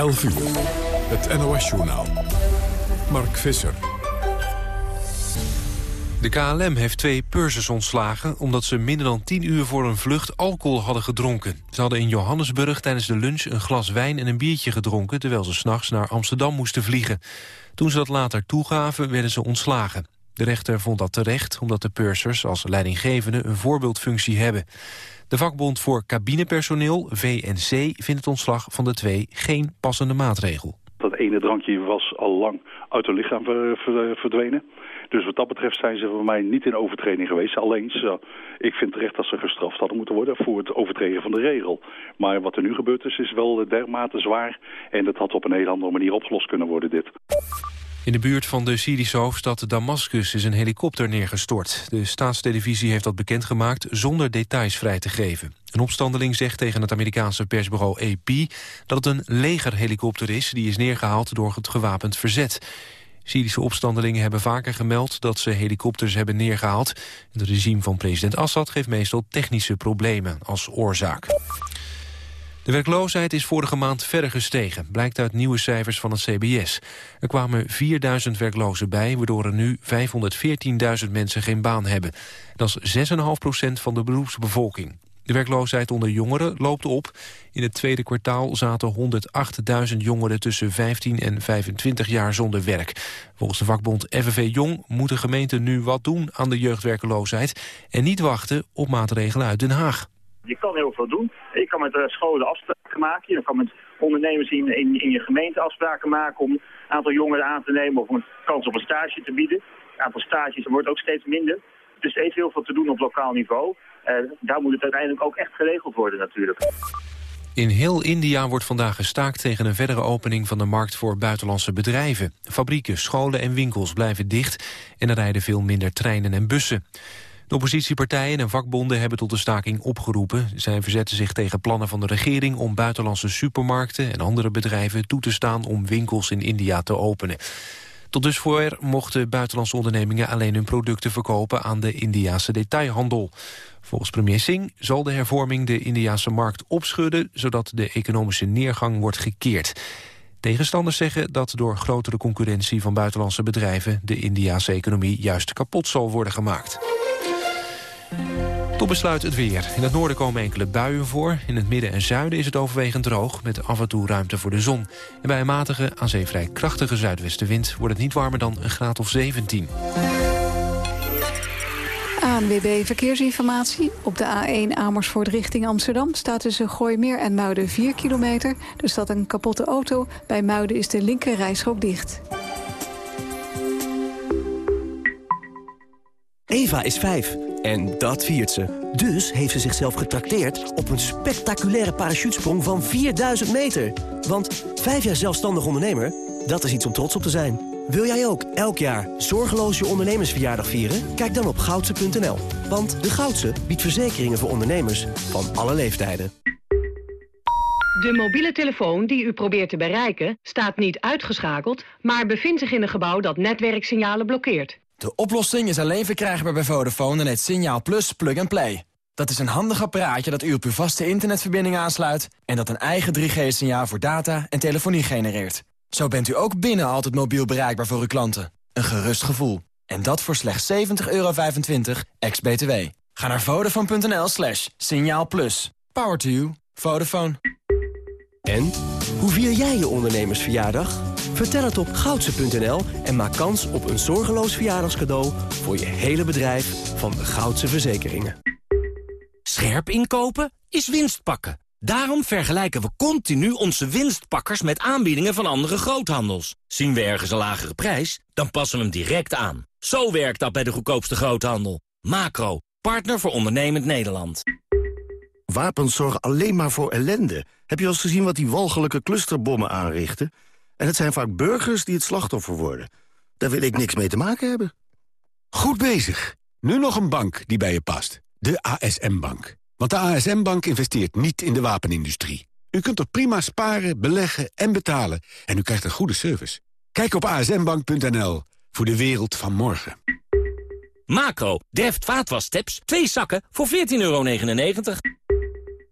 11 uur. Het NOS-journaal. Mark Visser. De KLM heeft twee pursers ontslagen... omdat ze minder dan 10 uur voor een vlucht alcohol hadden gedronken. Ze hadden in Johannesburg tijdens de lunch een glas wijn en een biertje gedronken... terwijl ze s'nachts naar Amsterdam moesten vliegen. Toen ze dat later toegaven, werden ze ontslagen. De rechter vond dat terecht, omdat de pursers als leidinggevende... een voorbeeldfunctie hebben. De vakbond voor cabinepersoneel, VNC, vindt het ontslag van de twee geen passende maatregel. Dat ene drankje was al lang uit hun lichaam verdwenen. Dus wat dat betreft zijn ze voor mij niet in overtreding geweest. Alleen, ik vind terecht dat ze gestraft hadden moeten worden voor het overtreden van de regel. Maar wat er nu gebeurd is, is wel dermate zwaar. En dat had op een hele andere manier opgelost kunnen worden, dit. In de buurt van de Syrische hoofdstad Damascus is een helikopter neergestort. De staatstelevisie heeft dat bekendgemaakt zonder details vrij te geven. Een opstandeling zegt tegen het Amerikaanse persbureau AP... dat het een legerhelikopter is die is neergehaald door het gewapend verzet. Syrische opstandelingen hebben vaker gemeld dat ze helikopters hebben neergehaald. Het regime van president Assad geeft meestal technische problemen als oorzaak. De werkloosheid is vorige maand verder gestegen, blijkt uit nieuwe cijfers van het CBS. Er kwamen 4000 werklozen bij, waardoor er nu 514.000 mensen geen baan hebben. Dat is 6,5% van de beroepsbevolking. De werkloosheid onder jongeren loopt op. In het tweede kwartaal zaten 108.000 jongeren tussen 15 en 25 jaar zonder werk. Volgens de vakbond FNV Jong moeten gemeenten nu wat doen aan de jeugdwerkeloosheid... en niet wachten op maatregelen uit Den Haag. Je kan heel veel doen. Je kan met scholen afspraken maken. Je kan met ondernemers in, in, in je gemeente afspraken maken... om een aantal jongeren aan te nemen of een kans op een stage te bieden. Het aantal stages wordt ook steeds minder. Dus er is heel veel te doen op lokaal niveau. Uh, daar moet het uiteindelijk ook echt geregeld worden natuurlijk. In heel India wordt vandaag gestaakt tegen een verdere opening van de markt voor buitenlandse bedrijven. Fabrieken, scholen en winkels blijven dicht en er rijden veel minder treinen en bussen. De oppositiepartijen en vakbonden hebben tot de staking opgeroepen. Zij verzetten zich tegen plannen van de regering om buitenlandse supermarkten en andere bedrijven toe te staan om winkels in India te openen. Tot dusver mochten buitenlandse ondernemingen alleen hun producten verkopen aan de Indiase detailhandel. Volgens premier Singh zal de hervorming de Indiase markt opschudden, zodat de economische neergang wordt gekeerd. Tegenstanders zeggen dat door grotere concurrentie van buitenlandse bedrijven de Indiase economie juist kapot zal worden gemaakt. Tot besluit het weer. In het noorden komen enkele buien voor. In het midden en zuiden is het overwegend droog... met af en toe ruimte voor de zon. En bij een matige, aan zee vrij krachtige zuidwestenwind... wordt het niet warmer dan een graad of 17. ANWB Verkeersinformatie. Op de A1 Amersfoort richting Amsterdam staat tussen Gooimeer en Muiden 4 kilometer. Er staat een kapotte auto. Bij Muiden is de linker dicht. Eva is 5 en dat viert ze. Dus heeft ze zichzelf getrakteerd op een spectaculaire parachutesprong van 4000 meter. Want 5 jaar zelfstandig ondernemer, dat is iets om trots op te zijn. Wil jij ook elk jaar zorgeloos je ondernemersverjaardag vieren? Kijk dan op goudse.nl. Want de Goudse biedt verzekeringen voor ondernemers van alle leeftijden. De mobiele telefoon die u probeert te bereiken staat niet uitgeschakeld... maar bevindt zich in een gebouw dat netwerksignalen blokkeert. De oplossing is alleen verkrijgbaar bij Vodafone en het Signaal Plus Plug and Play. Dat is een handig apparaatje dat u op uw vaste internetverbinding aansluit... en dat een eigen 3G-signaal voor data en telefonie genereert. Zo bent u ook binnen altijd mobiel bereikbaar voor uw klanten. Een gerust gevoel. En dat voor slechts 70,25 euro ex-BTW. Ga naar vodafone.nl slash. Power to you. Vodafone. En? Hoe vier jij je ondernemersverjaardag? Vertel het op goudse.nl en maak kans op een zorgeloos verjaardagscadeau... voor je hele bedrijf van de Goudse Verzekeringen. Scherp inkopen is winst pakken. Daarom vergelijken we continu onze winstpakkers met aanbiedingen van andere groothandels. Zien we ergens een lagere prijs, dan passen we hem direct aan. Zo werkt dat bij de goedkoopste groothandel. Macro, partner voor ondernemend Nederland. Wapens zorgen alleen maar voor ellende. Heb je al eens gezien wat die walgelijke clusterbommen aanrichten? En het zijn vaak burgers die het slachtoffer worden. Daar wil ik niks mee te maken hebben. Goed bezig. Nu nog een bank die bij je past. De ASM-bank. Want de ASM-bank investeert niet in de wapenindustrie. U kunt er prima sparen, beleggen en betalen. En u krijgt een goede service. Kijk op asmbank.nl voor de wereld van morgen. Macro, Deft vaatwassteps, twee zakken voor 14,99 euro.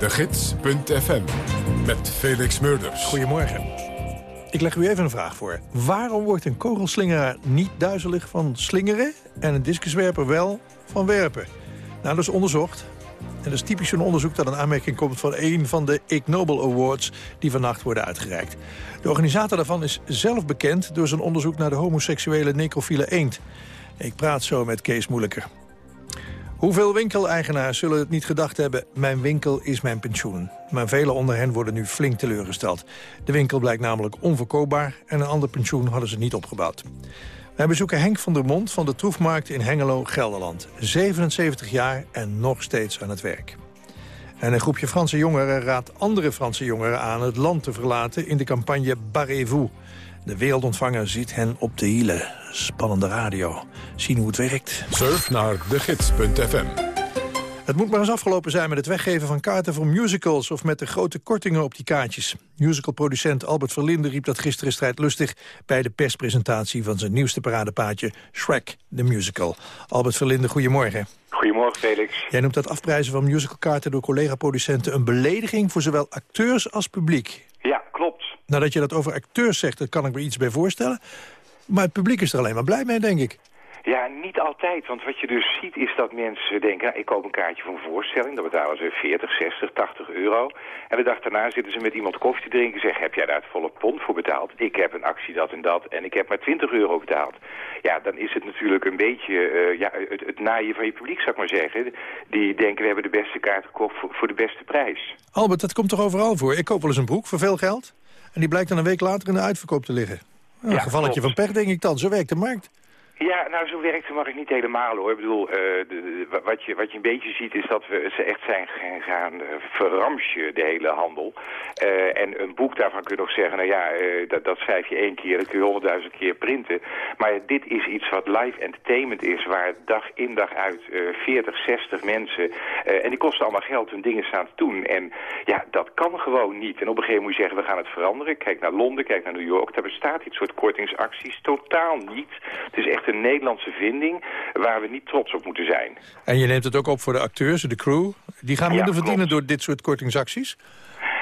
de gids.fm, met Felix Murders. Goedemorgen. Ik leg u even een vraag voor. Waarom wordt een kogelslingeraar niet duizelig van slingeren... en een discuswerper wel van werpen? Nou, dat is onderzocht. En dat is typisch zo'n onderzoek dat een aanmerking komt... van een van de Ig Nobel Awards die vannacht worden uitgereikt. De organisator daarvan is zelf bekend... door zijn onderzoek naar de homoseksuele necrofiele eend. Ik praat zo met Kees Moeilijker. Hoeveel winkeleigenaars zullen het niet gedacht hebben... mijn winkel is mijn pensioen. Maar velen onder hen worden nu flink teleurgesteld. De winkel blijkt namelijk onverkoopbaar... en een ander pensioen hadden ze niet opgebouwd. Wij bezoeken Henk van der Mond van de Troefmarkt in Hengelo, Gelderland. 77 jaar en nog steeds aan het werk. En een groepje Franse jongeren raadt andere Franse jongeren aan... het land te verlaten in de campagne Barrez-vous. De wereldontvanger ziet hen op de hielen. Spannende radio. Zien hoe het werkt. Surf naar degids.fm. Het moet maar eens afgelopen zijn met het weggeven van kaarten voor musicals... of met de grote kortingen op die kaartjes. Musicalproducent Albert Verlinde riep dat gisteren strijdlustig... bij de perspresentatie van zijn nieuwste paradepaadje Shrek, the Musical. Albert Verlinde, goedemorgen. Goedemorgen, Felix. Jij noemt dat afprijzen van musicalkaarten door collega-producenten... een belediging voor zowel acteurs als publiek. Ja, klopt. Nadat je dat over acteurs zegt, daar kan ik me iets bij voorstellen. Maar het publiek is er alleen maar blij mee, denk ik. Ja, niet altijd. Want wat je dus ziet is dat mensen denken... Nou, ik koop een kaartje voor een voorstelling. Dan betalen ze 40, 60, 80 euro. En de dag daarna zitten ze met iemand koffie te drinken... en zeggen, heb jij daar het volle pond voor betaald? Ik heb een actie dat en dat en ik heb maar 20 euro betaald. Ja, dan is het natuurlijk een beetje uh, ja, het, het naaien van je publiek, zou ik maar zeggen. Die denken, we hebben de beste kaart gekocht voor, voor de beste prijs. Albert, dat komt toch overal voor? Ik koop wel eens een broek voor veel geld... en die blijkt dan een week later in de uitverkoop te liggen. Nou, een gevalletje van pech, denk ik dan. Zo werkt de markt. Ja, nou zo werkt het mag ik niet helemaal hoor. Ik bedoel, uh, de, wat, je, wat je een beetje ziet is dat we ze echt zijn gaan uh, verramsje, de hele handel. Uh, en een boek daarvan kun je nog zeggen, nou ja, dat, dat schrijf je één keer, dat kun je honderdduizend keer printen. Maar dit is iets wat live entertainment is, waar dag in dag uit 40, 60 mensen, en die kosten allemaal geld, hun dingen staan te doen. En ja, dat kan gewoon niet. En op een gegeven moment moet je zeggen, we gaan het veranderen. Kijk naar Londen, kijk naar New York, daar bestaat dit soort kortingsacties totaal niet. Het is echt een Nederlandse vinding waar we niet trots op moeten zijn. En je neemt het ook op voor de acteurs, de crew. Die gaan minder ja, verdienen door dit soort kortingsacties?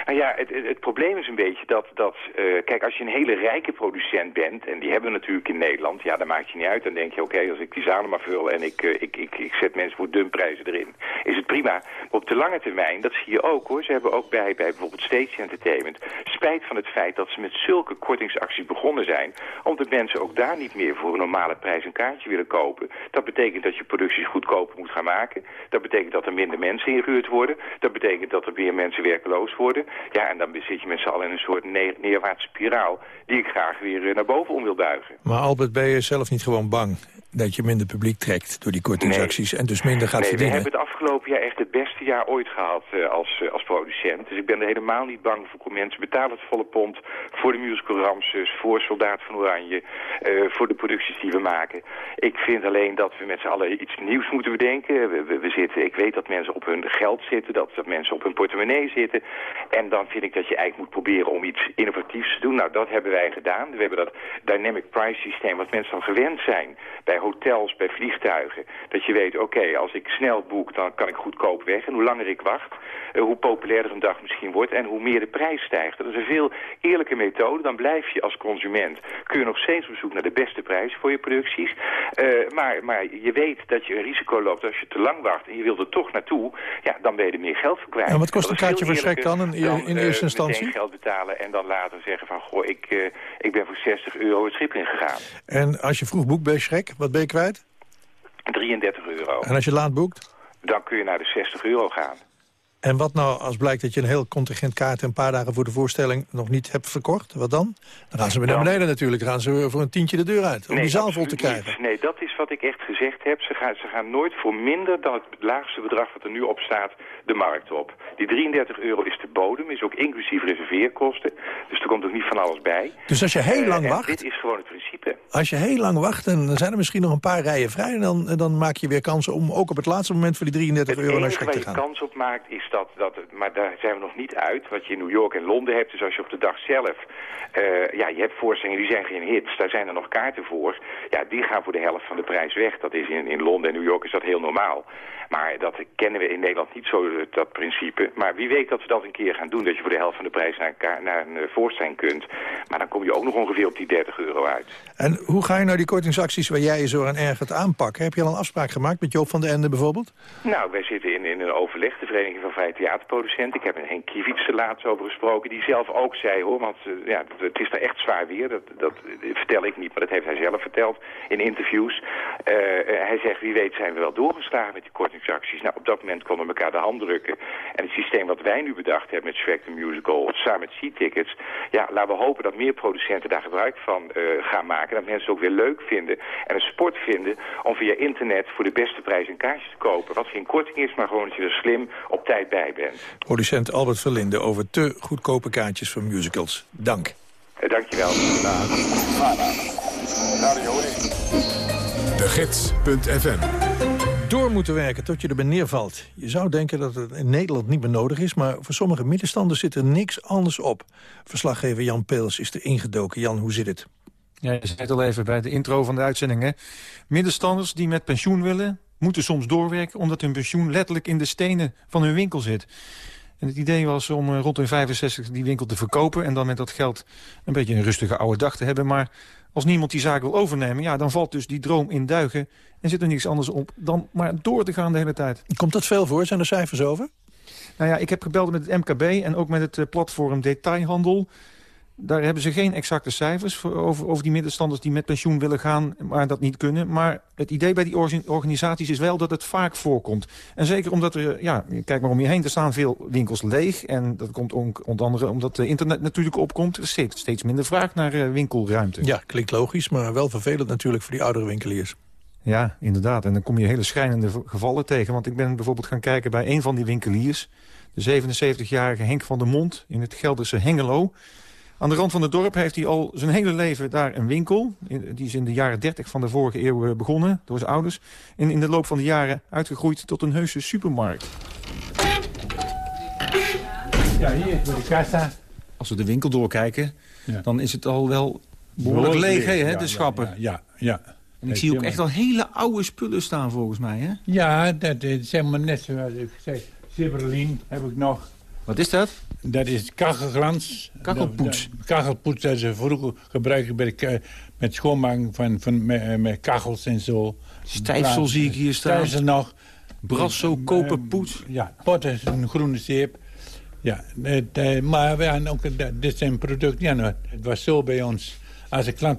Nou ja, het, het, probleem is een beetje dat, dat uh, kijk, als je een hele rijke producent bent, en die hebben we natuurlijk in Nederland, ja, dan maakt je niet uit. Dan denk je, oké, als ik die zalen maar vul en ik, uh, ik, ik, ik zet mensen voor dumprijzen erin, is het prima. Maar op de lange termijn, dat zie je ook hoor, ze hebben ook bij, bij bijvoorbeeld Stage Entertainment spijt van het feit dat ze met zulke kortingsacties begonnen zijn, omdat mensen ook daar niet meer voor een normale prijs een kaartje willen kopen. Dat betekent dat je producties goedkoper moet gaan maken. Dat betekent dat er minder mensen ingehuurd worden. Dat betekent dat er meer mensen werkeloos worden. Ja, en dan zit je met z'n allen in een soort neer, neerwaartse spiraal... die ik graag weer naar boven om wil buigen. Maar Albert, ben je zelf niet gewoon bang dat je minder publiek trekt door die kortingsacties... en dus minder gaat nee, verdienen? we hebben het afgelopen jaar echt het beste jaar ooit gehad uh, als, uh, als producent. Dus ik ben er helemaal niet bang voor. Mensen betalen het volle pond voor de musical Ramses, voor Soldaat van Oranje... Uh, voor de producties die we maken. Ik vind alleen dat we met z'n allen iets nieuws moeten bedenken. We, we, we, zitten, ik weet dat mensen op hun geld zitten, dat, dat mensen op hun portemonnee zitten. En dan vind ik dat je eigenlijk moet proberen om iets innovatiefs te doen. Nou, dat hebben wij gedaan. We hebben dat dynamic price systeem wat mensen dan gewend zijn... bij hotels, bij vliegtuigen. Dat je weet, oké, okay, als ik snel boek, dan kan ik goedkoop weg. En hoe langer ik wacht, uh, hoe populairder een dag misschien wordt... en hoe meer de prijs stijgt. Dat is een veel eerlijke methode. Dan blijf je als consument, kun je nog steeds op zoek naar de beste prijs voor je producties. Uh, maar, maar je weet dat je een risico loopt als je te lang wacht... en je wil er toch naartoe, ja, dan ben je er meer geld voor kwijt. En wat kost een kaartje voor Shrek dan in, in, in eerste uh, instantie? geld betalen en dan later zeggen van... goh, ik, ik ben voor 60 euro het schip ingegaan. En als je vroeg boekt bij Shrek, wat ben je kwijt? 33 euro. En als je laat boekt? Dan kun je naar de 60 euro gaan. En wat nou als blijkt dat je een heel contingent kaarten... een paar dagen voor de voorstelling nog niet hebt verkocht? Wat dan? Dan gaan ze weer naar beneden natuurlijk. Dan gaan ze voor een tientje de deur uit. Om die zaal vol te krijgen. Niet. Nee, dat is wat ik echt gezegd heb. Ze gaan, ze gaan nooit voor minder dan het laagste bedrag wat er nu op staat de markt op. Die 33 euro is de bodem, is ook inclusief reserveerkosten. Dus er komt ook niet van alles bij. Dus als je heel lang Uh, wacht... Dit is gewoon het principe. Als je heel lang wacht, dan zijn er misschien nog een paar rijen vrij... en dan, dan maak je weer kansen om ook op het laatste moment... voor die 33 Het euro naar enige schrik waar te je gaan. kans op maakt is dat, dat... Maar daar zijn we nog niet uit. Wat je in New York en Londen hebt. Dus als je op de dag zelf... eh, ja, je hebt voorstellingen die zijn geen hits. Daar zijn er nog kaarten voor. Ja, die gaan voor de helft van de prijs weg. Dat is in, in Londen en New York is dat heel normaal. Maar dat kennen we in Nederland niet zo, dat principe. Maar wie weet dat we dat een keer gaan doen. Dat je voor de helft van de prijs naar een, naar een eh, voorstelling kunt. Maar dan kom je ook nog ongeveer op die 30 euro uit. En hoe ga je nou die kortingsacties waar jij je zo aan ergert aanpakken? Heb je al een afspraak gemaakt met Joop van den Ende bijvoorbeeld? Nou, wij zitten in, in een overleg, de Vereniging van Vrije Theaterproducenten. Ik heb met Henk Kiewicz er laatst over gesproken, die zelf ook zei, hoor, want eh, ja, het- is daar echt zwaar weer. Dat, dat vertel ik niet, maar dat heeft hij zelf verteld in interviews. Eh, eh, hij zegt, wie weet zijn we wel doorgeslagen met die kortingsacties. Nou, op dat moment konden we elkaar de hand drukken. En het systeem wat wij nu bedacht hebben met Shrek the Musical, samen met C-Tickets, ja, laten we hopen dat meer producenten daar gebruik van gaan maken. Dat mensen het ook weer leuk vinden en een sport vinden om via internet voor de beste prijs een kaartje te kopen. Wat geen korting is, maar gewoon dat je er slim op tijd bij bent. Producent Albert Verlinde over te goedkope kaartjes voor musicals. Dank. Eh, dankjewel. De Gids.fm Door moeten werken tot je erbij neervalt. Je zou denken dat het in Nederland niet meer nodig is... maar voor sommige middenstanders zit er niks anders op. Verslaggever Jan Peels is er ingedoken. Jan, hoe zit het? Ja, je zei het al even bij de intro van de uitzending. Hè? Middenstanders die met pensioen willen, moeten soms doorwerken... omdat hun pensioen letterlijk in de stenen van hun winkel zit. En het idee was om eh, rond hun 65 die winkel te verkopen... en dan met dat geld een beetje een rustige oude dag te hebben. Maar als niemand die zaak wil overnemen... ja, dan valt dus die droom in duigen... en zit er niks anders op dan maar door te gaan de hele tijd. Komt dat veel voor? Zijn er cijfers over? Nou ja, ik heb gebeld met het MKB en ook met het eh, platform Detailhandel. Daar hebben ze geen exacte cijfers voor, over, over die middenstanders die met pensioen willen gaan, maar dat niet kunnen. Maar het idee bij die orga- organisaties is wel dat het vaak voorkomt. En zeker omdat er, ja, kijk maar om je heen, er staan veel winkels leeg. En dat komt on- onder andere omdat de internet natuurlijk opkomt. Er is steeds, minder vraag naar eh, winkelruimte. Ja, klinkt logisch, maar wel vervelend natuurlijk voor die oudere winkeliers. Ja, inderdaad. En dan kom je hele schrijnende gevallen tegen. Want ik ben bijvoorbeeld gaan kijken bij een van die winkeliers. De 77-jarige Henk van der Mond in het Gelderse Hengelo. Aan de rand van het dorp heeft hij al zijn hele leven daar een winkel. In- Die is in de jaren 30 van de vorige eeuw eh, begonnen door zijn ouders. En in de loop van de jaren uitgegroeid tot een heuse supermarkt. Ja, hier voor de kassa. Als we de winkel doorkijken, Ja. dan is het al wel behoorlijk leeg, hè, ja, de ja, schappen. Ja, ja. En ik zie ook echt al hele oude spullen staan volgens mij, hè? Ja, dat is zeg maar net zoals ik zei. Sibberlin heb ik nog. Wat is dat? Dat is kachelglans. Kachelpoets. Kachelpoets dat ze vroeger gebruiken bij de, met schoonmaken van, van, met, eh, met kachels en zo. Stijfsel zie ik hier staan. Stijfsel nog. Brasso, koperpoets. Ja, pot is een groene zeep. Ja, het, eh, maar we hadden ook, eh, dit zijn producten. Ja, nou, het was zo bij ons. Als een klant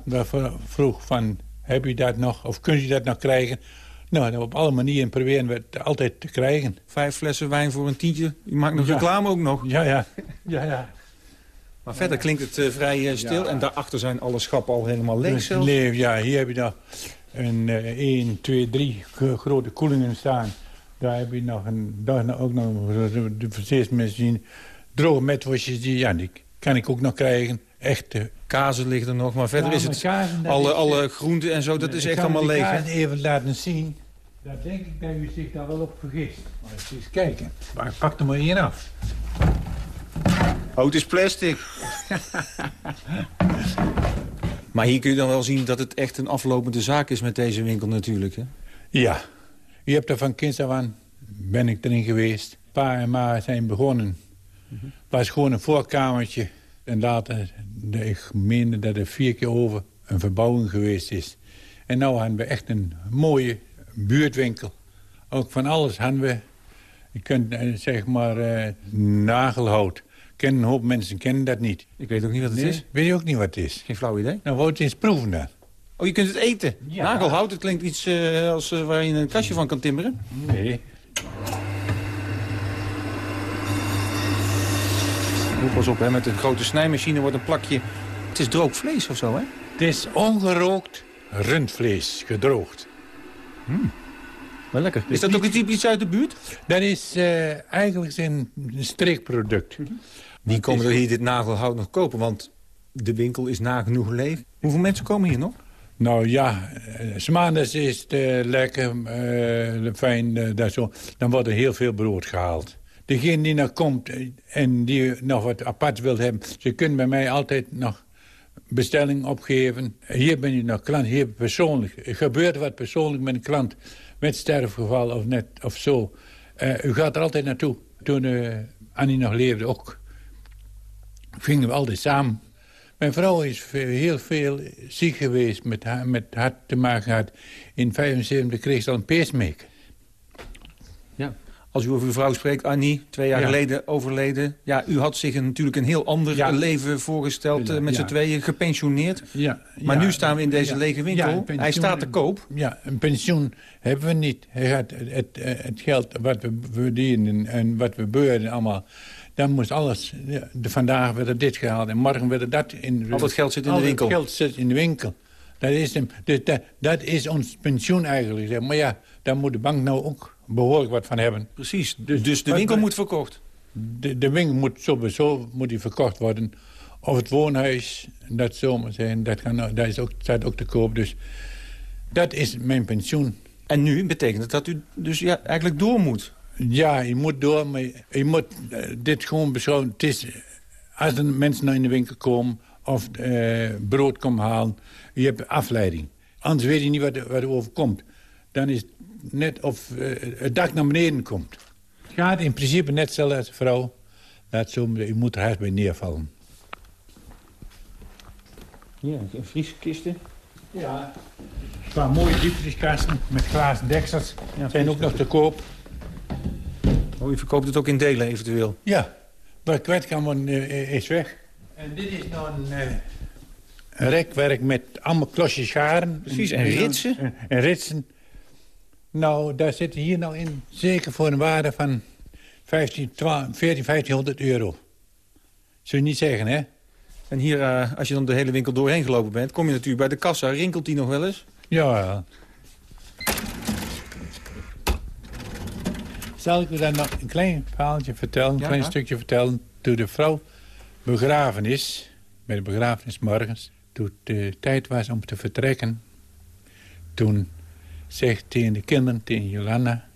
vroeg van, heb je dat nog? Of kun je dat nog krijgen? Nou, op alle manieren proberen we het altijd te krijgen. Vijf flessen wijn voor een tientje. Je maakt nog Ja. reclame ook nog. Ja, ja. ja, ja. Maar verder klinkt het eh, vrij eh, stil. Ja. En daarachter zijn alle schappen al helemaal leeg Dus zelfs. leef, ja, hier heb je nog een eh 1, 2, 3 grote koelingen staan. Daar heb je nog een, daar ook nog de verzeersmachine. Droge metwasjes, die, ja, die kan ik ook nog krijgen. Echte. Kazen liggen er nog, maar verder Ja, is het... kazen, alle, eh, groenten en zo, dat is Ik echt allemaal leeg, hè? even laten zien. Daar denk ik dat u zich daar wel op vergist. Maar eens eens kijken. Maar ik pak er maar één af. Oh, het is plastic. maar hier kun je dan wel zien dat het echt een aflopende zaak is met deze winkel natuurlijk, hè? Ja. U hebt er van kinds af aan, ben ik erin geweest. Pa en ma zijn begonnen. Het was gewoon een voorkamertje. En later, de- ik meende dat er vier keer over een verbouwing geweest is. En nu hebben we echt een mooie buurtwinkel. Ook van alles hebben we, je kunt eh, zeg maar, eh, nagelhout. Ken, een hoop mensen kennen dat niet. Ik weet ook niet wat het Nee? is. Weet je ook niet wat het is? Geen flauw idee. Nou, wou het eens proeven dan. Oh, je kunt het eten. Nagelhout, het klinkt iets eh, als, eh, waar je een kastje van kan timmeren. Nee. Moet pas op, hè. Met een grote snijmachine wordt een plakje... Het is droog vlees of zo, hè? Het is ongerookt rundvlees, gedroogd. Hmm. Wel lekker. Is dat ook een typisch uit de buurt? Dat is uh, eigenlijk een streekproduct. Mhm. Die komen er hier dit nagelhout nog kopen, want de winkel is nagenoeg leeg. Hoeveel mensen komen hier nog? Nou ja, maandags is het uh, lekker, uh, fijn, dat zo. dan wordt er heel veel brood gehaald. Degene die nog komt en die nog wat apart wil hebben... ze kunnen bij mij altijd nog bestelling opgeven. Hier ben je nog klant, hier persoonlijk. Er gebeurt wat persoonlijk met een klant. Met sterfgeval of, net, of zo. Uh, u gaat er altijd naartoe. Toen uh, Annie nog leefde ook. Gingen we altijd samen. Mijn vrouw is heel veel ziek geweest. Met, met hart te maken gehad. In 75 kreeg ze al een pacemaker. Ja. Als u over uw vrouw spreekt, Annie, twee jaar geleden overleden. Ja, u had zich een, natuurlijk een heel ander leven voorgesteld... Uh, met z'n tweeën, gepensioneerd. Ja. Maar nu staan we in deze lege winkel. Hij staat te koop. Ja, een pensioen hebben we niet. Het, het, het geld wat we verdienen en wat we beuren allemaal... Dan moest alles... De, vandaag werd er dit gehaald en morgen werd er dat... In, al het geld zit in de winkel. Al het geld zit in de winkel. Dat is, hem, dus dat, dat is ons pensioen eigenlijk. Maar ja, daar moet de bank nou ook behoorlijk wat van hebben. Precies, dus, dus de winkel moet verkocht? De, de winkel moet sowieso moet die verkocht worden. Of het woonhuis, dat zomaar zijn, dat, kan, dat is ook, staat ook te koop. Dus dat is mijn pensioen. En nu betekent het dat u dus ja, eigenlijk door moet? Ja, je moet door, maar je moet uh, dit gewoon beschouwen. Het is, als er mensen naar in de winkel komen of uh, brood komen halen, je hebt afleiding. Anders weet je niet wat, wat er overkomt. Dan is net of uh, het dak naar beneden komt. Het gaat in principe net zo als vrouw. Dat zo, je moet er hard bij neervallen. Ja, een vrieskisten. Ja, een paar mooie diepvrieskasten met glazen deksels. Ja, zijn ook nog te koop. Oh, je verkoopt het ook in delen eventueel? Ja, wat kwijt kan worden uh, is weg. En dit is nou een, uh, een rekwerk met allemaal klosjes garen. Precies, en ritsen? En, en ritsen. Nou, daar zit hier nou in, zeker voor een waarde van 15, 12, 14, 1500 euro. Zul je niet zeggen, hè? En hier, uh, als je dan de hele winkel doorheen gelopen bent... kom je natuurlijk bij de kassa. Rinkelt die nog wel eens? Ja. Zal ik u dan nog een klein verhaaltje vertellen, een ja, klein ja. stukje vertellen... toen de vrouw begraven is, bij de begrafenis morgens... toen het tijd was om te vertrekken... toen zegt tegen de kinderen, tegen Jolanna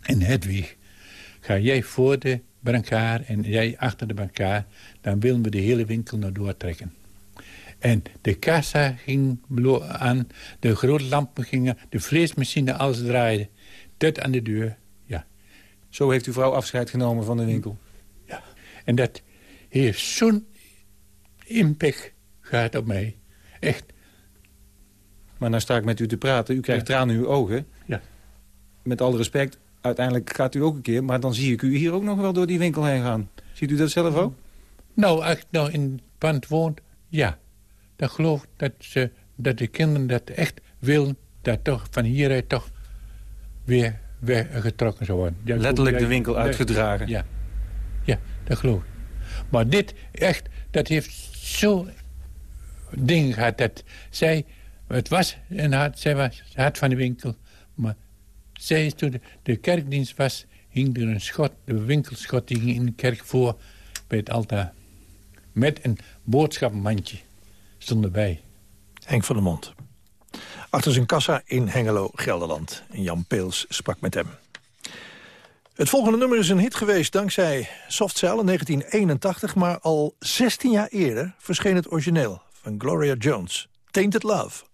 en Hedwig... ga jij voor de brancard en jij achter de brancard... dan willen we de hele winkel naar doortrekken. En de kassa ging aan, de grote lampen gingen, de vleesmachine, alles draaide. Dat aan de deur, ja. Zo heeft uw vrouw afscheid genomen van de winkel? Ja, en dat heeft zo'n impact gehad op mij. Echt. Maar nou sta ik met u te praten. U krijgt ja. tranen in uw ogen. Ja. Met alle respect, uiteindelijk gaat u ook een keer... maar dan zie ik u hier ook nog wel door die winkel heen gaan. Ziet u dat zelf ook? Nou, als ik nou in het pand woont, ja. Dan geloof ik dat, ze, dat de kinderen dat echt willen... dat toch van hieruit toch weer weggetrokken zou worden. Ja, Letterlijk de winkel uitgedragen. Ja. ja, dat geloof ik. Maar dit echt, dat heeft zo ding gehad dat zij... Het was een hart, zij was het hart van de winkel. Maar toen de, kerkdienst was, hing er een schot, de winkelschot, die ging in de kerk voor bij het altaar. Met een boodschapmandje stond erbij. Henk van der Mond. Achter zijn kassa in Hengelo, Gelderland. En Jan Peels sprak met hem. Het volgende nummer is een hit geweest dankzij Soft Cell in 1981... maar al 16 jaar eerder verscheen het origineel van Gloria Jones. Tainted Love.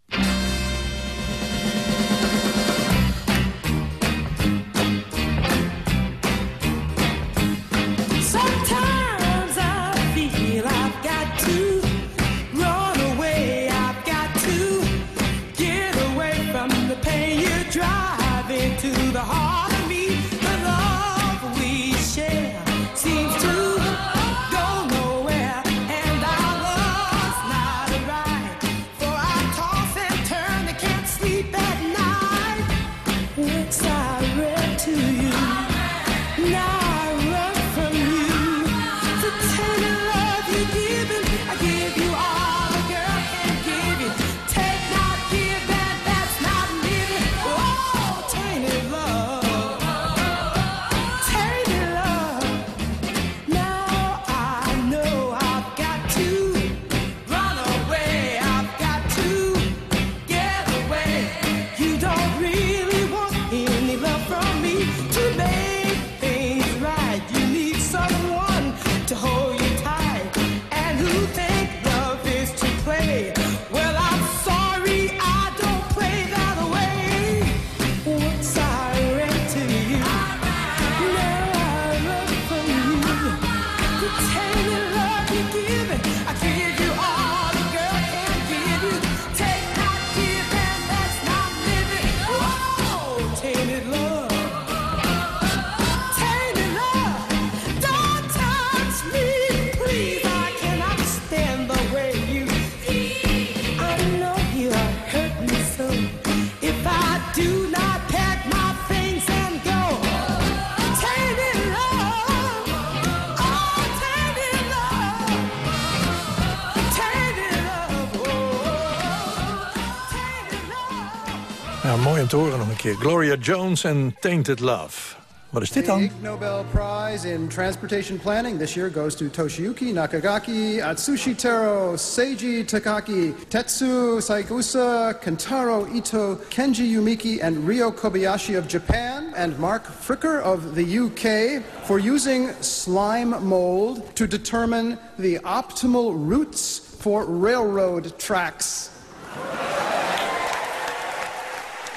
Mooi om te horen nog een keer. Gloria Jones en Tainted Love. Wat is dit dan? The Nobel Prize in Transportation Planning this year goes to Toshiyuki Nakagaki, Atsushi Tero, Seiji Takaki, Tetsu Saigusa, Kentaro Ito, Kenji Yumiki, and Ryo Kobayashi of Japan, and Mark Fricker of the UK for using slime mold to determine the optimal routes for railroad tracks.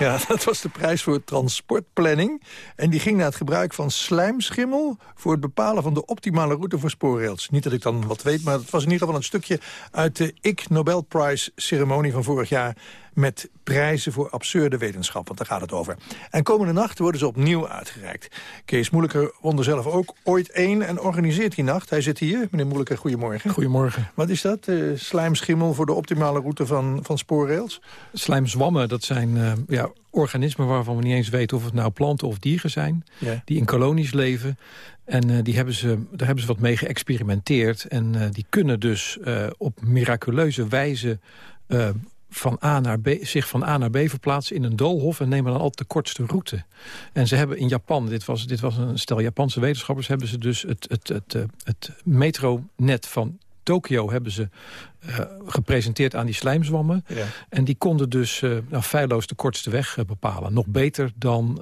Ja, dat was de prijs voor transportplanning. En die ging naar het gebruik van slijmschimmel... voor het bepalen van de optimale route voor spoorrails. Niet dat ik dan wat weet, maar het was in ieder geval een stukje... uit de Ik Nobel Prize ceremonie van vorig jaar met prijzen voor absurde wetenschap, want daar gaat het over. En komende nacht worden ze opnieuw uitgereikt. Kees Moeilijker won er zelf ook ooit één en organiseert die nacht. Hij zit hier. Meneer Moeilijker, goedemorgen. Goedemorgen. Wat is dat? Uh, slijmschimmel voor de optimale route van, van spoorrails? Slijmzwammen, dat zijn uh, ja, organismen waarvan we niet eens weten of het nou planten of dieren zijn. Ja. Die in kolonies leven. En uh, die hebben ze, daar hebben ze wat mee geëxperimenteerd. En uh, die kunnen dus uh, op miraculeuze wijze van A naar B, zich van A naar B verplaatsen in een doolhof... en nemen dan altijd de kortste route. En ze hebben in Japan, dit was, dit was een stel Japanse wetenschappers... hebben ze dus het, het, het, het, het metronet van Tokio hebben ze uh, gepresenteerd aan die slijmzwammen. Ja. En die konden dus uh, nou, feilloos de kortste weg uh, bepalen. Nog beter dan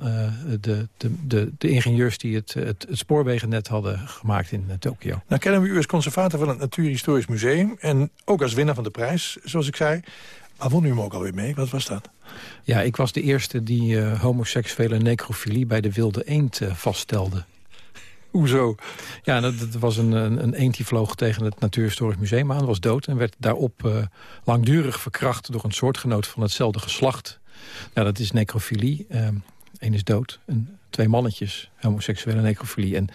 de, de, de, de, ingenieurs die het, het, het spoorwegennet hadden gemaakt in Tokio. Nou kennen we u als conservator van het Natuurhistorisch Museum... en ook als winnaar van de prijs, zoals ik zei... Maar won u hem ook alweer mee? Wat was dat? Ja, ik was de eerste die uh, homoseksuele necrofilie bij de wilde eend uh, vaststelde. Hoezo? Ja, dat, dat was een, een, een, eend die vloog tegen het Natuurhistorisch Museum aan. Was dood en werd daarop uh, langdurig verkracht door een soortgenoot van hetzelfde geslacht. Nou, dat is necrofilie. Eén is dood. En twee mannetjes, homoseksuele necrofilie. En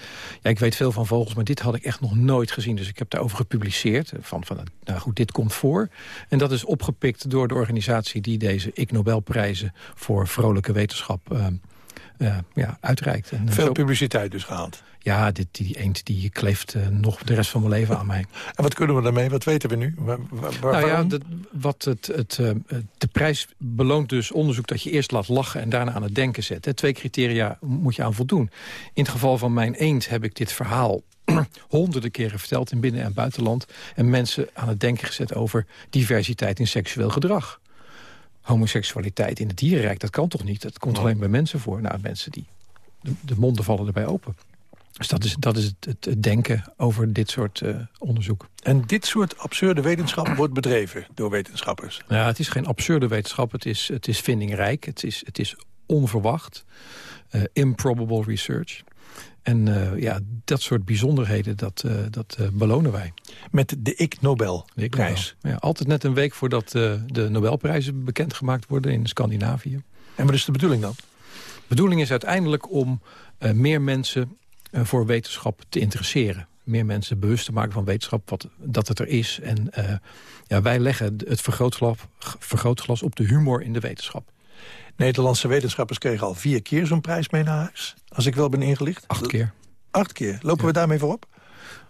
ja, ik weet veel van vogels, maar dit had ik echt nog nooit gezien. Dus ik heb daarover gepubliceerd. Van, van, nou goed, dit komt voor. En dat is opgepikt door de organisatie die deze Ik Nobelprijzen voor vrolijke wetenschap uh, uh, ja, uitreikt. En veel zo... publiciteit dus gehaald. Ja, dit, die eend die kleeft uh, nog de rest van mijn leven aan mij. En wat kunnen we daarmee? Wat weten we nu? Waar, waar, nou ja, de, wat het, het, uh, de prijs beloont dus onderzoek dat je eerst laat lachen... en daarna aan het denken zet. Hè. Twee criteria moet je aan voldoen. In het geval van mijn eend heb ik dit verhaal honderden keren verteld in binnen- en buitenland... en mensen aan het denken gezet over diversiteit in seksueel gedrag. Homoseksualiteit in het dierenrijk, dat kan toch niet? Dat komt alleen bij mensen voor. Nou, mensen die... De, de monden vallen erbij open. Dus dat is, dat is het, het denken over dit soort uh, onderzoek. En dit soort absurde wetenschap wordt bedreven door wetenschappers? Ja, het is geen absurde wetenschap. Het is, het is vindingrijk. Het is, het is onverwacht. Uh, improbable research. En uh, ja, dat soort bijzonderheden, dat, uh, dat uh, belonen wij. Met de Ik Nobelprijs. Ja, altijd net een week voordat de Nobelprijzen bekendgemaakt worden in Scandinavië. En wat is de bedoeling dan? De bedoeling is uiteindelijk om meer mensen voor wetenschap te interesseren. Meer mensen bewust te maken van wetenschap, wat, dat het er is. En uh, ja, wij leggen het vergrootglas, vergrootglas op de humor in de wetenschap. Nederlandse wetenschappers kregen al vier keer zo'n prijs mee naar huis. Als ik wel ben ingelicht. Acht keer. Acht keer. Lopen ja. we daarmee voorop?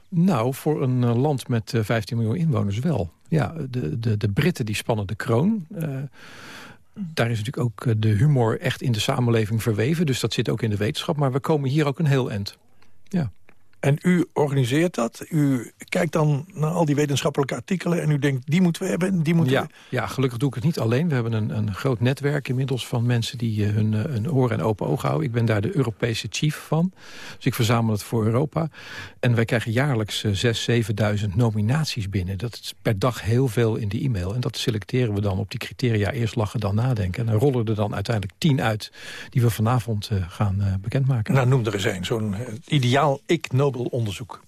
Nou, voor een uh, land met uh, 15 miljoen inwoners wel. Ja, de, de, de Britten die spannen de kroon. Uh, daar is natuurlijk ook de humor echt in de samenleving verweven. Dus dat zit ook in de wetenschap. Maar we komen hier ook een heel eind. Ja. En u organiseert dat. U kijkt dan naar al die wetenschappelijke artikelen... en u denkt, die moeten we hebben, die moeten ja, we... Ja, gelukkig doe ik het niet alleen. We hebben een, een groot netwerk inmiddels van mensen... die uh, hun, uh, hun oren en open ogen houden. Ik ben daar de Europese chief van. Dus ik verzamel het voor Europa. En wij krijgen jaarlijks uh, 6.000, 7.000 nominaties binnen. Dat is per dag heel veel in de e-mail. En dat selecteren we dan op die criteria. Eerst lachen, dan nadenken. En dan rollen er dan uiteindelijk tien uit... die we vanavond uh, gaan uh, bekendmaken. Nou, noem er eens een. Zo'n ideaal ik Onderzoek.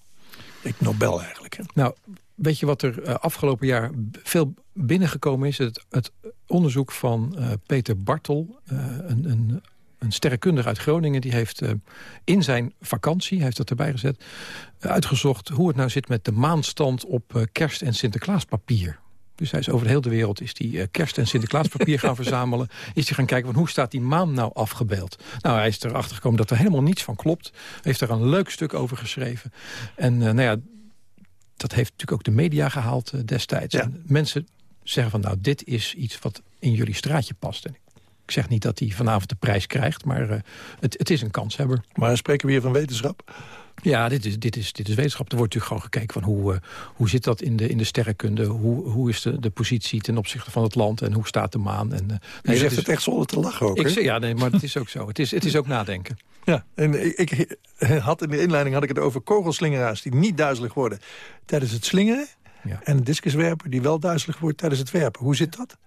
Ik Nobel eigenlijk. Hè? Nou, weet je wat er uh, afgelopen jaar veel binnengekomen is? Het, het onderzoek van uh, Peter Bartel, uh, een, een, een sterrenkundige uit Groningen... die heeft in zijn vakantie, heeft dat erbij gezet... uitgezocht hoe het nou zit met de maanstand op kerst- en Sinterklaaspapier. Dus hij is over de hele wereld is die uh, kerst- en Sinterklaaspapier gaan verzamelen. Is hij gaan kijken van hoe staat die maan nou afgebeeld. Nou, hij is erachter gekomen dat er helemaal niets van klopt. Hij heeft er een leuk stuk over geschreven. En uh, nou ja, dat heeft natuurlijk ook de media gehaald uh, destijds. Ja. En mensen zeggen van nou, dit is iets wat in jullie straatje past. En ik zeg niet dat hij vanavond de prijs krijgt, maar het, het is een kanshebber. Maar spreken we hier van wetenschap? Ja, dit is, dit, is, dit is wetenschap. Er wordt natuurlijk gewoon gekeken van hoe, uh, hoe zit dat in de, in de sterrenkunde? Hoe, hoe is de, de positie ten opzichte van het land? En hoe staat de maan? En, uh, nee, Je zegt is, het echt zonder te lachen ook, ik, Ja, nee, maar het is ook zo. Het is, het is ook nadenken. Ja, en ik, ik had in de inleiding had ik het over kogelslingeraars... die niet duizelig worden tijdens het slingeren... Ja. en discuswerper die wel duizelig wordt tijdens het werpen. Hoe zit dat?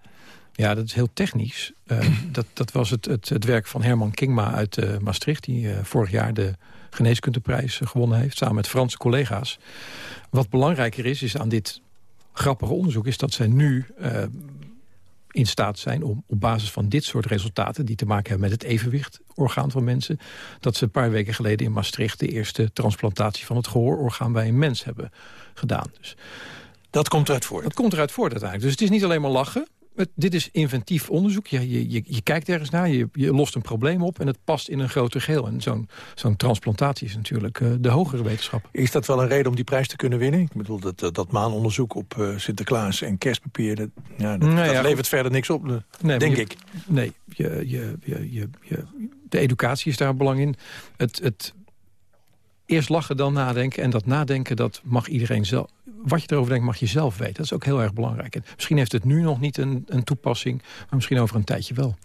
Ja, dat is heel technisch. Uh, dat, dat was het, het, het werk van Herman Kingma uit uh, Maastricht... die vorig jaar de geneeskundeprijs gewonnen heeft... samen met Franse collega's. Wat belangrijker is, is aan dit grappige onderzoek... is dat zij nu uh, in staat zijn om op basis van dit soort resultaten... die te maken hebben met het evenwichtorgaan van mensen... dat ze een paar weken geleden in Maastricht... de eerste transplantatie van het gehoororgaan bij een mens hebben gedaan. Dus, dat komt eruit voort? Dat komt eruit voort uiteindelijk. Dus het is niet alleen maar lachen... Het, dit is inventief onderzoek. Je, je, je, je kijkt ergens naar, je, je, lost een probleem op... en het past in een groter geheel. En zo'n zo'n transplantatie is natuurlijk uh, de hogere wetenschap. Is dat wel een reden om die prijs te kunnen winnen? Ik bedoel, dat, dat, maanonderzoek op uh, Sinterklaas en kerstpapier... dat, ja, dat, nou ja, dat levert goed. verder niks op, nee, denk ik. Nee, je, je, je, je, je, de educatie is daar belang in. Het... het Eerst lachen, dan nadenken. En dat nadenken, dat mag iedereen zelf wat je erover denkt mag je zelf weten. Dat is ook heel erg belangrijk. En misschien heeft het nu nog niet een, een toepassing, maar misschien over een tijdje wel.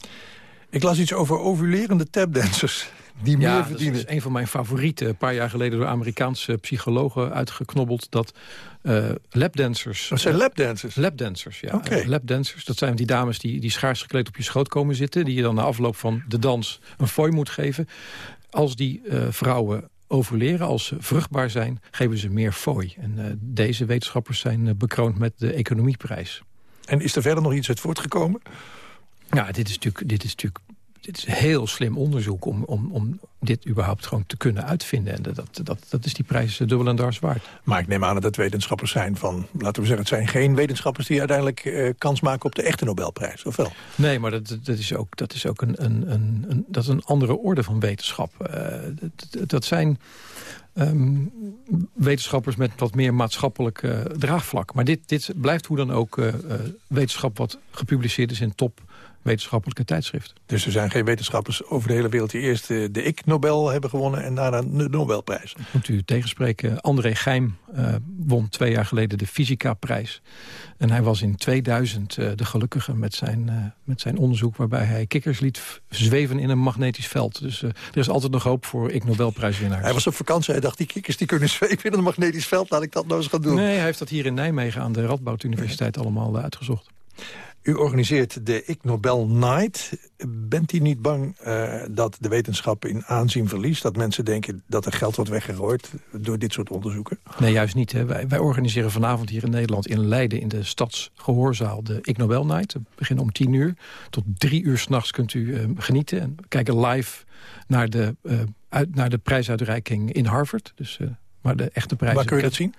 Ik las iets over ovulerende tapdancers die ja, meer verdienen. dat is een van mijn favorieten. Een paar jaar geleden door Amerikaanse psychologen uitgeknobbeld... dat uh, lapdancers... Dat zijn lapdancers? Lapdancers, ja. Okay. Uh, lapdancers, dat zijn die dames die, die schaars gekleed op je schoot komen zitten... die je dan na afloop van de dans een fooi moet geven. Als die uh, vrouwen overleren, als ze vruchtbaar zijn, geven ze meer fooi. En uh, deze wetenschappers zijn uh, bekroond met de economieprijs. En is er verder nog iets uit voortgekomen? Ja, dit is natuurlijk, dit is natuurlijk dit is heel slim onderzoek om, om, om dit überhaupt gewoon te kunnen uitvinden. En dat, dat, dat is die prijs dubbel en dwars waard. Maar ik neem aan dat het wetenschappers zijn van... laten we zeggen, het zijn geen wetenschappers die uiteindelijk uh, kans maken op de echte Nobelprijs, of wel? Nee, maar dat, dat is ook, dat is ook een, een, een, een dat is een andere orde van wetenschap. Uh, dat, dat zijn... Um, wetenschappers met wat meer maatschappelijk uh, draagvlak. Maar dit, dit blijft hoe dan ook uh, wetenschap wat gepubliceerd is in top wetenschappelijke tijdschrift. Dus er zijn geen wetenschappers over de hele wereld... die eerst de, de Ik-Nobel hebben gewonnen en daarna de Nobelprijs. Moet u tegenspreken. André Geim uh, won twee jaar geleden de Fysica-prijs. En hij was in 2000 uh, de gelukkige met zijn, uh, met zijn onderzoek... waarbij hij kikkers liet zweven in een magnetisch veld. Dus er is altijd nog hoop voor Ik-Nobelprijswinnaars. Hij was op vakantie, hij dacht die kikkers die kunnen zweven in een magnetisch veld... laat ik dat nou eens gaan doen. Nee, hij heeft dat hier in Nijmegen aan de Radboud Universiteit allemaal uitgezocht. U organiseert de Ig Nobel Night. Bent u niet bang uh, dat de wetenschap in aanzien verliest? Dat mensen denken dat er geld wordt weggegooid door dit soort onderzoeken? Nee, juist niet. Hè. Wij, wij, organiseren vanavond hier in Nederland in Leiden... in de stadsgehoorzaal de Ig Nobel Night. We beginnen om tien uur. Tot drie uur s'nachts kunt u uh, genieten en kijken live naar de, uh, uit, naar de prijsuitreiking in Harvard. Dus maar de echte prijzen... Waar kun je dat zien?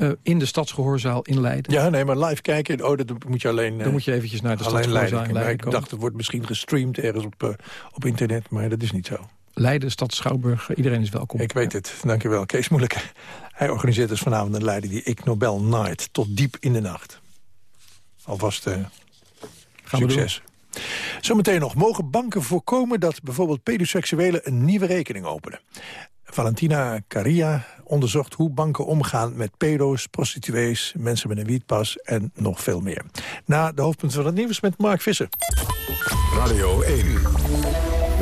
Uh, in de Stadsgehoorzaal in Leiden. Ja, nee, maar live kijken, oh, dat moet je alleen... Dan uh, moet je eventjes naar de Stadsgehoorzaal in Leiden Ik dacht, het wordt misschien gestreamd ergens op, uh, op internet, maar dat is niet zo. Leiden, stad Schouwburg, iedereen is welkom. Ik weet het, dankjewel. Kees Moeilijke. Hij organiseert dus vanavond een Leiden die Ik Nobel Night. Tot diep in de nacht. Alvast uh, succes. Zometeen nog. Mogen banken voorkomen dat bijvoorbeeld pedoseksuelen een nieuwe rekening openen? Valentina Caria onderzocht hoe banken omgaan met pedo's, prostituees, mensen met een wietpas en nog veel meer. Na de hoofdpunten van het nieuws met Mark Visser. Radio 1,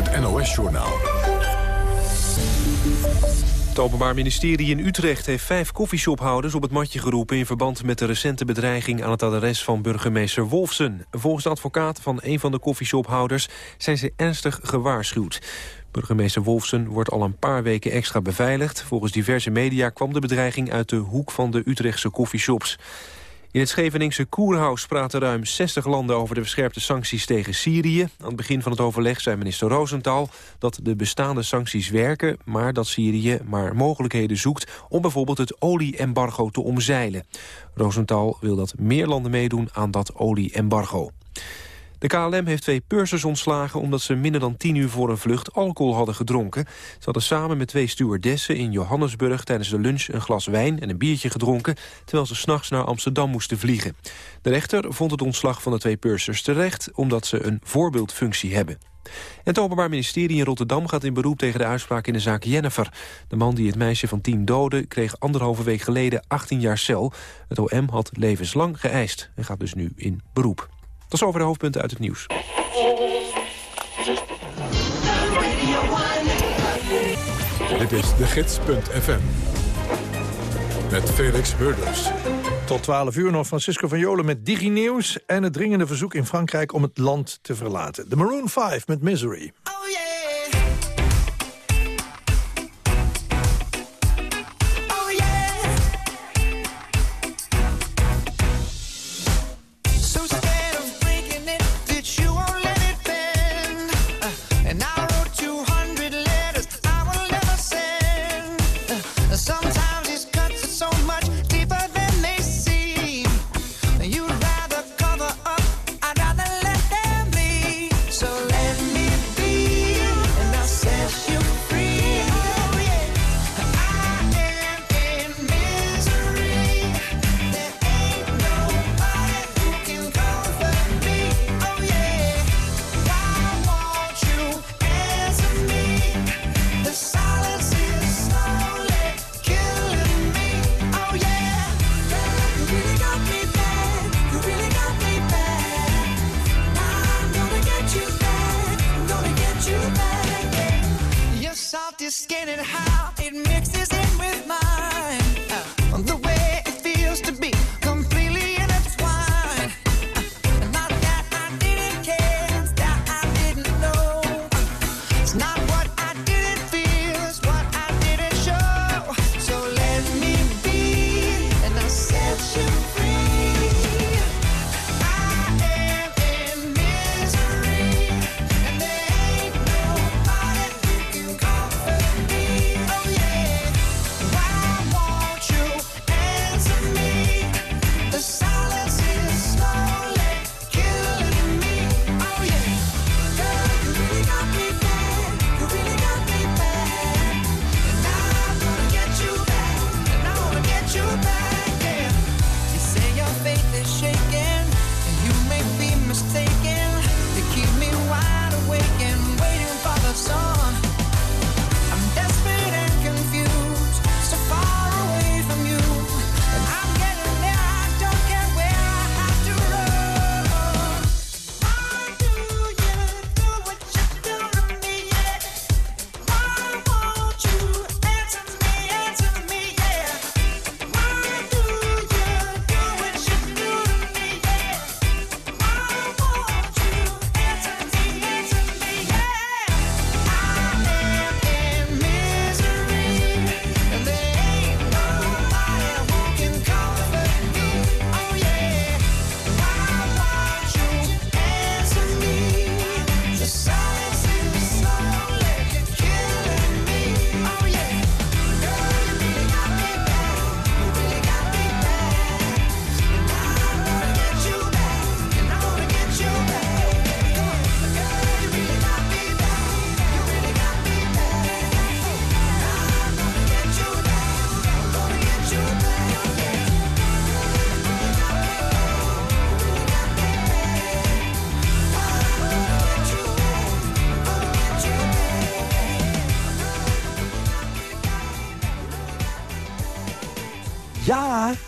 het NOS-journaal. Het Openbaar Ministerie in Utrecht heeft vijf koffieshophouders op het matje geroepen... in verband met de recente bedreiging aan het adres van burgemeester Wolfsen. Volgens de advocaat van een van de koffieshophouders zijn ze ernstig gewaarschuwd. Burgemeester Wolfsen wordt al een paar weken extra beveiligd. Volgens diverse media kwam de bedreiging uit de hoek van de Utrechtse koffieshops. In het Scheveningse Koerhuis praten ruim 60 landen over de verscherpte sancties tegen Syrië. Aan het begin van het overleg zei minister Rosenthal dat de bestaande sancties werken... maar dat Syrië maar mogelijkheden zoekt om bijvoorbeeld het olie-embargo te omzeilen. Rosenthal wil dat meer landen meedoen aan dat olie-embargo. De KLM heeft twee pursers ontslagen omdat ze minder dan tien uur voor een vlucht alcohol hadden gedronken. Ze hadden samen met twee stewardessen in Johannesburg tijdens de lunch een glas wijn en een biertje gedronken, terwijl ze s'nachts naar Amsterdam moesten vliegen. De rechter vond het ontslag van de twee pursers terecht omdat ze een voorbeeldfunctie hebben. En het Openbaar Ministerie in Rotterdam gaat in beroep tegen de uitspraak in de zaak Jennifer. De man die het meisje van tien doodde kreeg anderhalve week geleden 18 jaar cel. Het OM had levenslang geëist en gaat dus nu in beroep. Tot over de hoofdpunten uit het nieuws. Dit is de gids.fm. Met Felix Murders. Tot 12 uur nog Francisco van Jolen met DigiNews... en het dringende verzoek in Frankrijk om het land te verlaten. De Maroon 5 met Misery.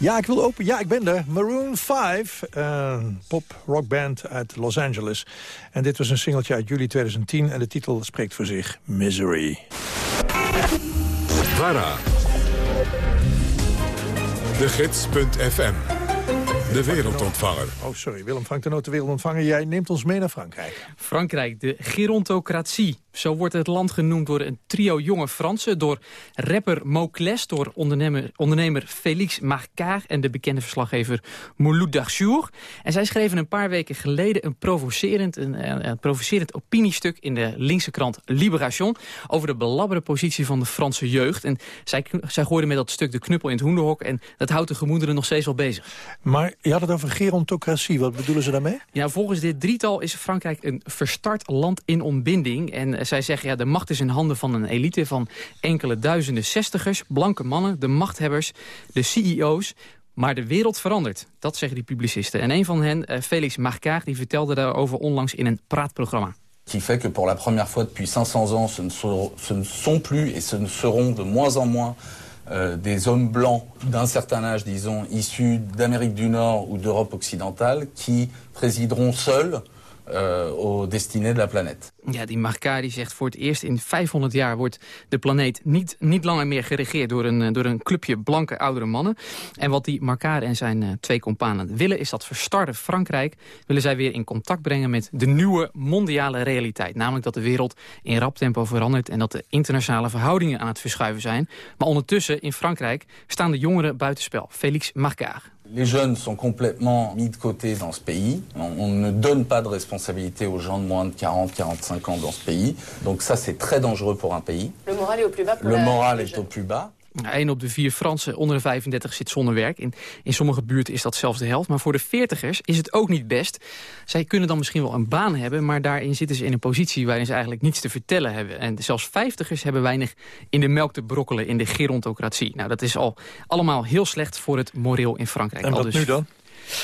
Ja, ik wil open. Ja, ik ben er. Maroon 5, een pop-rockband uit Los Angeles. En dit was een singeltje uit juli 2010 en de titel spreekt voor zich. Misery. VARA. De Gids.fm. De wereldontvanger. Oh, sorry. Willem Frank de Noot, de wereldontvanger. Jij neemt ons mee naar Frankrijk. Frankrijk, de gerontocratie. Zo wordt het land genoemd door een trio jonge Fransen... door rapper Mocles, door ondernemer, ondernemer Félix Marcard... en de bekende verslaggever Mouloud Darchour. En zij schreven een paar weken geleden een provocerend, een, een provocerend opiniestuk... in de linkse krant Libération... over de belabberde positie van de Franse jeugd. En zij, zij gooiden met dat stuk de knuppel in het hoenderhok... en dat houdt de gemoederen nog steeds wel bezig. Maar je had het over gerontocratie. Wat bedoelen ze daarmee? Ja, volgens dit drietal is Frankrijk een verstart land in ontbinding. En zij zeggen, ja, de macht is in handen van een elite van enkele duizenden zestigers, blanke mannen, de machthebbers, de CEO's. Maar de wereld verandert, dat zeggen die publicisten. En een van hen, eh, Felix Marcard, die vertelde daarover onlangs in een praatprogramma. qui fait que pour la première fois depuis 500 ans, ce ne sont, ce ne sont plus et ce ne seront de moins en moins euh, des hommes blancs d'un certain âge, disons, issus d'Amérique du Nord ou d'Europe occidentale, qui présideront seuls uh, aux destinées de la planète. Ja, die Marcari zegt voor het eerst in 500 jaar wordt de planeet niet, niet langer meer geregeerd door een, door een clubje blanke oudere mannen. En wat die Marcari en zijn uh, twee companen willen is dat verstarde Frankrijk willen zij weer in contact brengen met de nieuwe mondiale realiteit. Namelijk dat de wereld in rap tempo verandert en dat de internationale verhoudingen aan het verschuiven zijn. Maar ondertussen in Frankrijk staan de jongeren buitenspel. Félix Marcari. Les jeunes sont complètement mis de côté dans ce pays. On, on, ne donne pas de responsabilité aux gens de moins de 40, 45 ans dans ce pays. Donc ça, c'est très dangereux pour un pays. Le moral est au plus bas. Le moral est au plus bas. Een op de vier Fransen onder de 35 zit zonder werk. In, in sommige buurten is dat zelfs de helft. Maar voor de veertigers is het ook niet best. Zij kunnen dan misschien wel een baan hebben... maar daarin zitten ze in een positie waarin ze eigenlijk niets te vertellen hebben. En zelfs vijftigers hebben weinig in de melk te brokkelen in de gerontocratie. Nou, dat is al allemaal heel slecht voor het moreel in Frankrijk. En wat dus nu dan?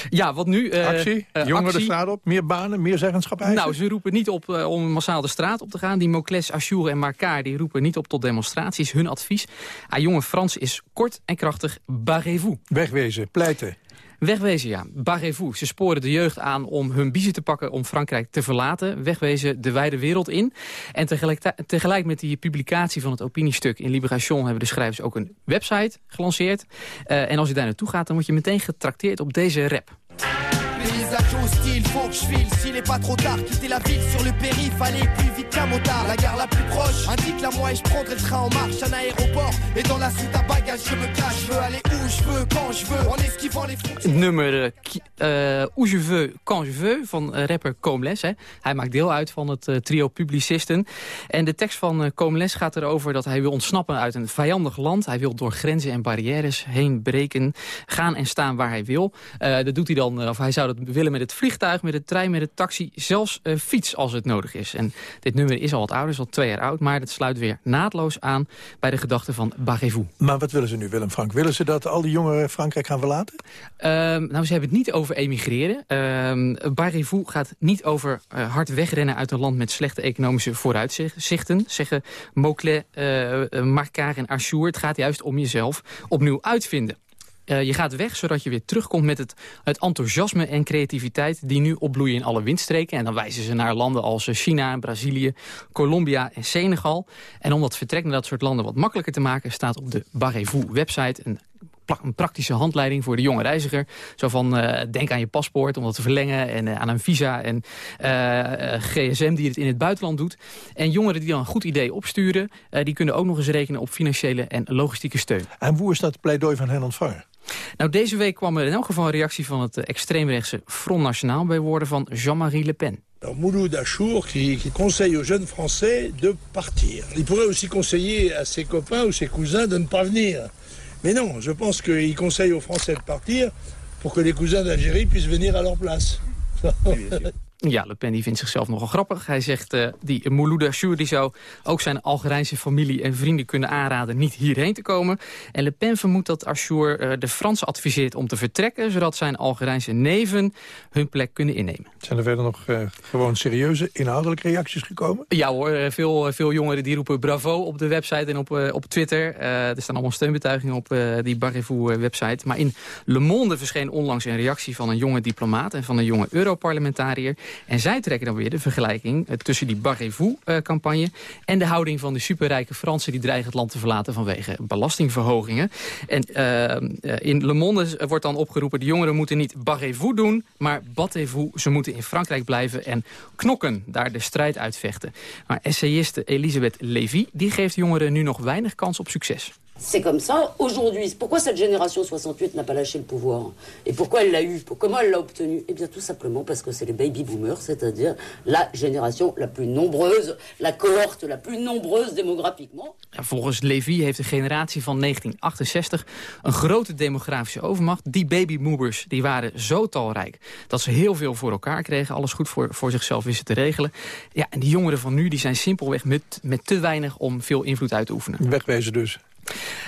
Ja, wat nu? Uh, actie? Uh, Jongeren actie. de straat op? Meer banen? Meer zeggenschap? Nou, ze roepen niet op uh, om massaal de straat op te gaan. Die Mocles, Achour en Marcard die roepen niet op tot demonstraties. Hun advies aan jonge Frans is kort en krachtig. Barrez-vous. Wegwezen, pleiten. Wegwezen, ja. Barrez-vous. Ze sporen de jeugd aan om hun biezen te pakken om Frankrijk te verlaten. Wegwezen de wijde wereld in. En tegelijk, tegelijk met die publicatie van het opiniestuk in Libération... hebben de schrijvers ook een website gelanceerd. Uh, en als je daar naartoe gaat, dan word je meteen getrakteerd op deze rap. Hostile, faut que je file S'il est pas trop tard, quitter la ville sur le périph' Aller plus vite qu'un motard, la gare la plus proche Indique-la moi et je prendrai le train en marche Un aéroport, et dans la soute à bagages Je me cache, je veux aller où je veux, quand je veux En esquivant les Het nummer uh, Où je veux, quand je veux van uh, rapper Coomles. Hè. Hij maakt deel uit van het uh, trio Publicisten. En de tekst van uh, Coomles gaat erover dat hij wil ontsnappen uit een vijandig land. Hij wil door grenzen en barrières heen breken, gaan en staan waar hij wil. Uh, dat doet hij dan, of hij zou dat willen met het vliegtuig, met de trein, met de taxi, zelfs uh, fiets als het nodig is. En dit nummer is al wat ouder, is al twee jaar oud, maar het sluit weer naadloos aan bij de gedachte van Barrez-vous. Maar wat willen ze nu, Willem Frank? Willen ze dat al die jongeren Frankrijk gaan verlaten? Uh, nou, ze hebben het niet over emigreren. Uh, Barrez-vous gaat niet over uh, hard wegrennen uit een land met slechte economische vooruitzichten, zeggen Moclet, uh, Marcard en Archour. Het gaat juist om jezelf opnieuw uitvinden. Uh, je gaat weg zodat je weer terugkomt met het, het enthousiasme en creativiteit... die nu opbloeien in alle windstreken. En dan wijzen ze naar landen als China, Brazilië, Colombia en Senegal. En om dat vertrek naar dat soort landen wat makkelijker te maken... staat op de Barrez-vous-website een een praktische handleiding voor de jonge reiziger. Zo van, uh, denk aan je paspoort om dat te verlengen en uh, aan een visa en uh, gsm die het in het buitenland doet. En jongeren die dan een goed idee opsturen, die kunnen ook nog eens rekenen op financiële en logistieke steun. En hoe is dat pleidooi van hen ontvangen? Nou, deze week kwam er in elk geval een reactie van het extreemrechtse Front National bij woorden van Jean-Marie Le Pen. Mouloud Achour qui, qui conseille aux jeunes Français de partir. Il pourrait aussi conseiller à ses copains ou ses cousins de ne pas venir. Mais non, je pense qu'il conseille aux Français de partir pour que les cousins d'Algérie puissent venir à leur place. Ja, Le Pen die vindt zichzelf nogal grappig. Hij zegt, uh, die Moulouda Chour die zou ook zijn Algerijnse familie en vrienden kunnen aanraden niet hierheen te komen. En Le Pen vermoedt dat Ashour uh, de Fransen adviseert om te vertrekken, zodat zijn Algerijnse neven hun plek kunnen innemen. Zijn er verder nog uh, gewoon serieuze, inhoudelijke reacties gekomen? Ja hoor, veel, veel jongeren die roepen bravo op de website en op, op Twitter. er staan allemaal steunbetuigingen op die Barrevou-website. Maar in Le Monde verscheen onlangs een reactie van een jonge diplomaat en van een jonge Europarlementariër. En zij trekken dan weer de vergelijking eh, tussen die Barrez-vous-campagne... en de houding van de superrijke Fransen die dreigen het land te verlaten vanwege belastingverhogingen. En uh, in Le Monde wordt dan opgeroepen... de jongeren moeten niet Barrez-vous doen, maar battez-vous. Ze moeten in Frankrijk blijven en knokken, daar de strijd uitvechten. Maar essayiste Elisabeth Lévy die geeft jongeren nu nog weinig kans op succes. C'est comme ça. Aujourd'hui, pourquoi cette génération 68 n'a pas lâché le pouvoir Et pourquoi elle l'a eu Comment elle l'a obtenu Eh bien, tout simplement parce que c'est les baby boomers, c'est-à-dire la génération la plus nombreuse, la cohorte la plus nombreuse démographiquement. Ja, volgens Levy heeft de generatie van 1968 een grote demografische overmacht. Die baby boomers die waren zo talrijk dat ze heel veel voor elkaar kregen. Alles goed voor, voor zichzelf wisten te regelen. Ja, en die jongeren van nu die zijn simpelweg met, met te weinig om veel invloed uit te oefenen. Wegwezen dus.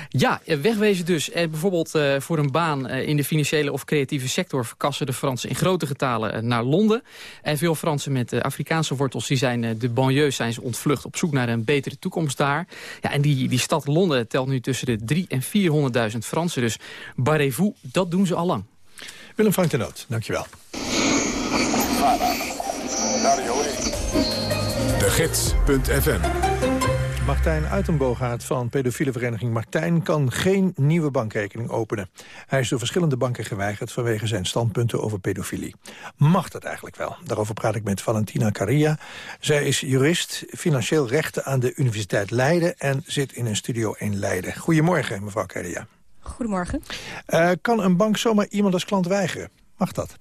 Ja, wegwezen dus. En bijvoorbeeld uh, voor een baan uh, in de financiële of creatieve sector... verkassen de Fransen in grote getalen uh, naar Londen. En veel Fransen met Afrikaanse wortels... die zijn de banlieue zijn ze ontvlucht op zoek naar een betere toekomst daar. Ja, en die, die stad Londen telt nu tussen de 3 en 400.000 Fransen. Dus barrez-vous, dat doen ze al lang. Willem Frank de Noot, dankjewel. De Gids.fm Martijn Uitenboogaard van pedofiele vereniging Martijn... kan geen nieuwe bankrekening openen. Hij is door verschillende banken geweigerd... vanwege zijn standpunten over pedofilie. Mag dat eigenlijk wel? Daarover praat ik met Valentina Caria. Zij is jurist, financieel rechten aan de Universiteit Leiden... en zit in een studio in Leiden. Goedemorgen, mevrouw Caria. Goedemorgen. Uh, kan een bank zomaar iemand als klant weigeren? Mag dat?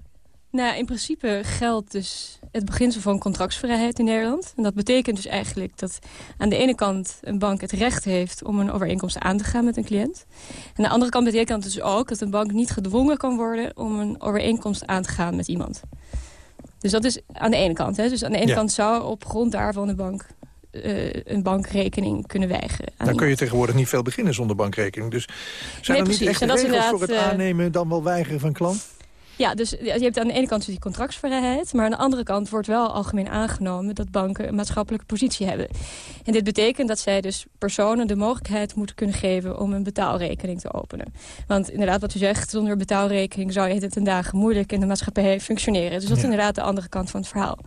Nou, in principe geldt dus het beginsel van contractsvrijheid in Nederland. En dat betekent dus eigenlijk dat aan de ene kant een bank het recht heeft... om een overeenkomst aan te gaan met een cliënt. En aan de andere kant betekent dus ook dat een bank niet gedwongen kan worden... om een overeenkomst aan te gaan met iemand. Dus dat is aan de ene kant. Hè. Dus aan de ene kant zou op grond daarvan de bank uh, een bankrekening kunnen weigeren. Dan kun je tegenwoordig niet veel beginnen zonder bankrekening. Dus zijn nee, er niet echt regels voor het uh, aannemen dan wel weigeren van klant? Ja, dus je hebt aan de ene kant dus die contractsvrijheid... maar aan de andere kant wordt wel algemeen aangenomen... dat banken een maatschappelijke positie hebben. En dit betekent dat zij dus personen de mogelijkheid moeten kunnen geven... om een betaalrekening te openen. Want inderdaad, wat u zegt, zonder betaalrekening... zou je het ten dagen moeilijk in de maatschappij functioneren. Dus dat is inderdaad de andere kant van het verhaal.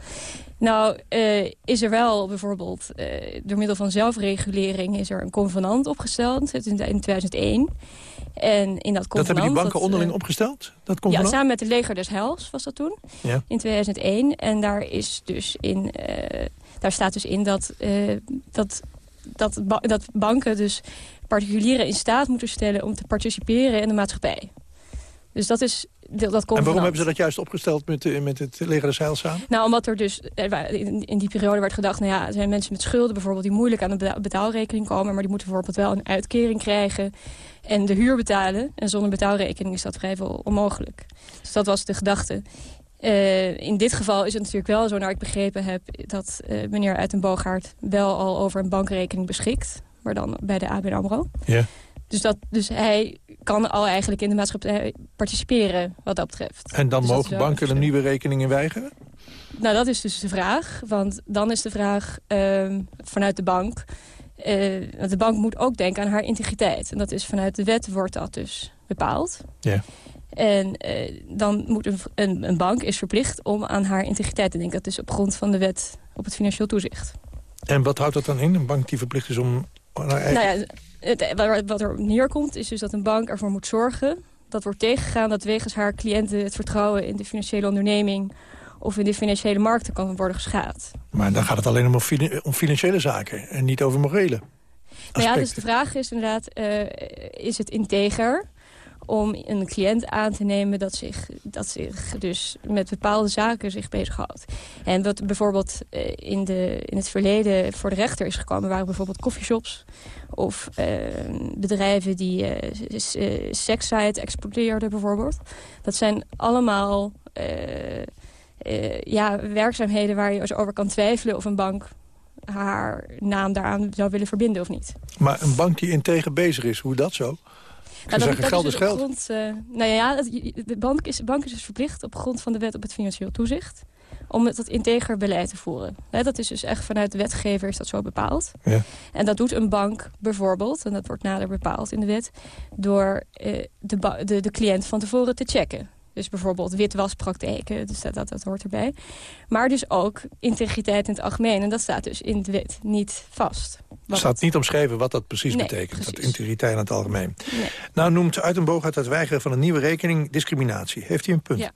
Nou, uh, is er wel bijvoorbeeld, uh, door middel van zelfregulering... is er een convenant opgesteld in 2001... En in dat, dat hebben die banken onderling opgesteld? Dat ja, samen met het leger des Hels was dat toen, ja. in 2001. En daar, is dus in, uh, daar staat dus in dat, uh, dat, dat, dat banken dus particulieren in staat moeten stellen... om te participeren in de maatschappij. Dus dat is dat en waarom hebben ze dat juist opgesteld met, eh, met het leger des Heils samen? Nou, omdat er dus in, in die periode werd gedacht... nou ja, er zijn mensen met schulden bijvoorbeeld die moeilijk aan de betaalrekening komen... maar die moeten bijvoorbeeld wel een uitkering krijgen en de huur betalen. En zonder betaalrekening is dat vrijwel onmogelijk. Dus dat was de gedachte. Uh, in dit geval is het natuurlijk wel zo, naar ik begrepen heb... dat uh, meneer Uitenboogaard wel al over een bankrekening beschikt. Maar dan bij de ABN AMRO. Ja. Dus, dat, dus hij kan al eigenlijk in de maatschappij participeren wat dat betreft. En dan dus mogen banken een nieuwe rekening weigeren? Nou, dat is dus de vraag. Want dan is de vraag uh, vanuit de bank... Uh, de bank moet ook denken aan haar integriteit. En dat is vanuit de wet wordt dat dus bepaald. Ja. En uh, dan moet een, een, een, bank is verplicht om aan haar integriteit te denken. Dat is op grond van de wet op het financieel toezicht. En wat houdt dat dan in? Een bank die verplicht is om... Nou ja, het, wat er neerkomt is dus dat een bank ervoor moet zorgen... dat wordt tegengegaan dat wegens haar cliënten het vertrouwen in de financiële onderneming of in de financiële markten kan worden geschaad. Maar dan gaat het alleen om, financiële zaken en niet over morele nou ja, dus de vraag is inderdaad, uh, is het integer om een cliënt aan te nemen dat zich, dat zich dus met bepaalde zaken zich bezighoudt. En wat bijvoorbeeld uh, in, de, in het verleden voor de rechter is gekomen... waren bijvoorbeeld coffeeshops of uh, bedrijven die uh, sekssite exporteerden bijvoorbeeld. Dat zijn allemaal eh, ja, werkzaamheden waar je over kan twijfelen... of een bank haar naam daaraan zou willen verbinden of niet. Maar een bank die integer bezig is, hoe dat zo? Nou, zeggen geld is dus geld. grond, eh, nou ja, de bank is, de bank is dus verplicht op grond van de wet op het financieel toezicht... om dat integer beleid te voeren. Dat is dus echt vanuit de wetgever is dat zo bepaald. Ja. En dat doet een bank bijvoorbeeld, en dat wordt nader bepaald in de wet... door eh, de, de, de cliënt van tevoren te checken. Dus bijvoorbeeld witwaspraktijken, dus dat, dat, dat hoort erbij. Maar dus ook integriteit in het algemeen. En dat staat dus in de wet niet vast. Er Wat staat niet omschreven wat dat precies Nee, betekent. Dat integriteit in het algemeen. Nee. Nou noemt Uitenboog uit het weigeren van een nieuwe rekening discriminatie. Heeft hij een punt? Ja.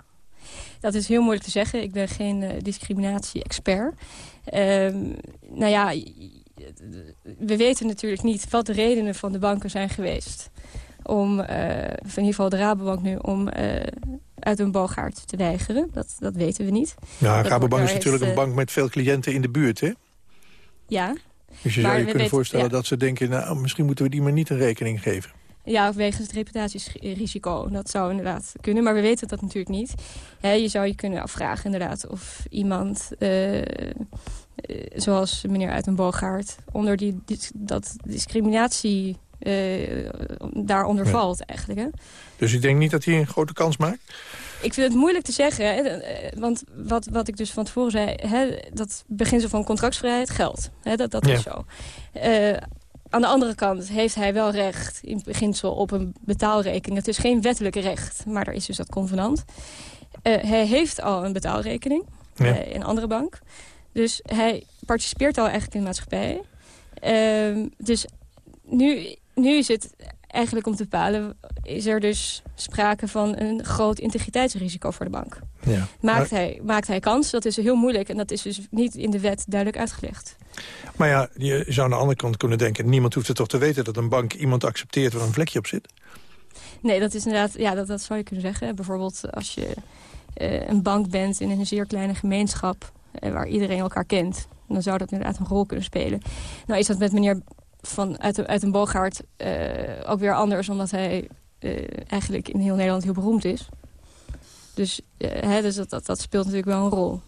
Dat is heel moeilijk te zeggen. Ik ben geen eh, discriminatie-expert. Ehm, nou ja, we weten natuurlijk niet wat de redenen van de banken zijn geweest. Om, eh, of in ieder geval de Rabobank nu, om eh, uit een boogaard te weigeren. Dat, dat weten we niet. Ja, Dat Rabobank is natuurlijk heeft, een eh, bank met veel cliënten in de buurt, hè? Ja. Dus je Maar zou je kunnen weten- voorstellen ja. dat ze denken... nou, misschien moeten we die maar niet een rekening geven. Ja, of wegens het reputatierisico. Dat zou inderdaad kunnen, maar we weten dat natuurlijk niet. Je zou je kunnen afvragen inderdaad of iemand, eh, eh, zoals meneer Uit een Boogaard... onder die, dat discriminatie eh, daaronder Ja. valt eigenlijk. Hè? Dus ik denk niet dat hij een grote kans maakt? Ik vind het moeilijk te zeggen, hè, eh, want wat, wat ik dus van tevoren zei... Hè, dat beginsel van contractsvrijheid geldt. Hè, dat dat Ja. is zo. Eh, aan de andere kant heeft hij wel recht in beginsel op een betaalrekening. Het is geen wettelijk recht, maar er is dus dat convenant. Eh, hij heeft al een betaalrekening Ja. eh, in een andere bank. Dus hij participeert al eigenlijk in de maatschappij. Ehm, dus nu, nu is het eigenlijk om te bepalen... is er dus sprake van een groot integriteitsrisico voor de bank. Ja. Maakt, Maar, hij, maakt hij kans? Dat is heel moeilijk en dat is dus niet in de wet duidelijk uitgelegd. maar ja, je zou aan de andere kant kunnen denken... niemand hoeft het toch te weten dat een bank iemand accepteert... waar een vlekje op zit? Nee, dat is inderdaad, ja, dat, dat zou je kunnen zeggen. Bijvoorbeeld als je eh, een bank bent in een zeer kleine gemeenschap... eh, waar iedereen elkaar kent, dan zou dat inderdaad een rol kunnen spelen. Nou is dat met meneer van uit, uit een Boogaard eh, ook weer anders... omdat hij eh, eigenlijk in heel Nederland heel beroemd is. Dus, eh, hè, dus dat, dat, dat speelt natuurlijk wel een rol.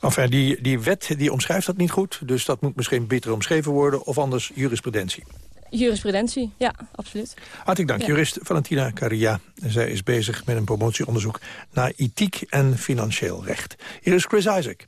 Enfin, die, die wet die omschrijft dat niet goed. Dus dat moet misschien beter omschreven worden. Of anders jurisprudentie. Jurisprudentie, ja, absoluut. Hartelijk dank, Ja. jurist Valentina Caria. Zij is bezig met een promotieonderzoek naar ethiek en financieel recht. Hier is Chris Isaac.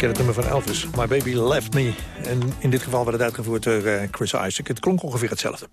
Ken het nummer van Elvis. My Baby Left Me. En in dit geval werd het uitgevoerd door eh, Chris Isaac. Het klonk ongeveer hetzelfde.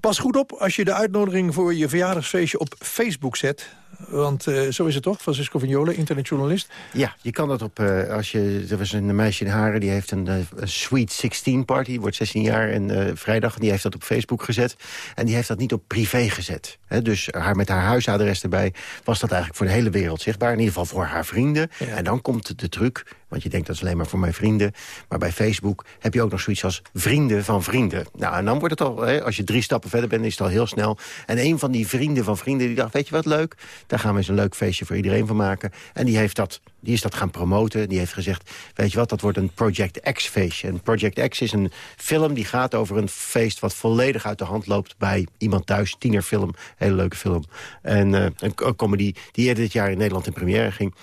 Pas goed op als je de uitnodiging voor je verjaardagsfeestje op Facebook zet. Want eh, zo is het toch, Francisco Vignola, internetjournalist. Ja, je kan dat op... eh, als je, er was een meisje in Haren, die heeft een, eh, een Sweet 16 party. Wordt 16 jaar en vrijdag. En die heeft dat op Facebook gezet. En die heeft dat niet op privé gezet. Dus haar, met haar huisadres erbij was dat eigenlijk voor de hele wereld zichtbaar. In ieder geval voor haar vrienden. En dan komt de truc, want je denkt dat is alleen maar voor mijn vrienden. Maar bij Facebook heb je ook nog zoiets als vrienden van vrienden. Nou, en dan wordt het al, als je drie stappen verder bent, is het al heel snel. En een van die vrienden van vrienden, die dacht, weet je wat leuk? Daar gaan we eens een leuk feestje voor iedereen van maken. En die, heeft dat, die is dat gaan promoten. Die heeft gezegd, weet je wat, dat wordt een Project X feestje. En Project X is een film die gaat over een feest... wat volledig uit de hand loopt bij iemand thuis. Tienerfilm, hele leuke film. En eh, een, comedy die eerder dit jaar in Nederland in première ging.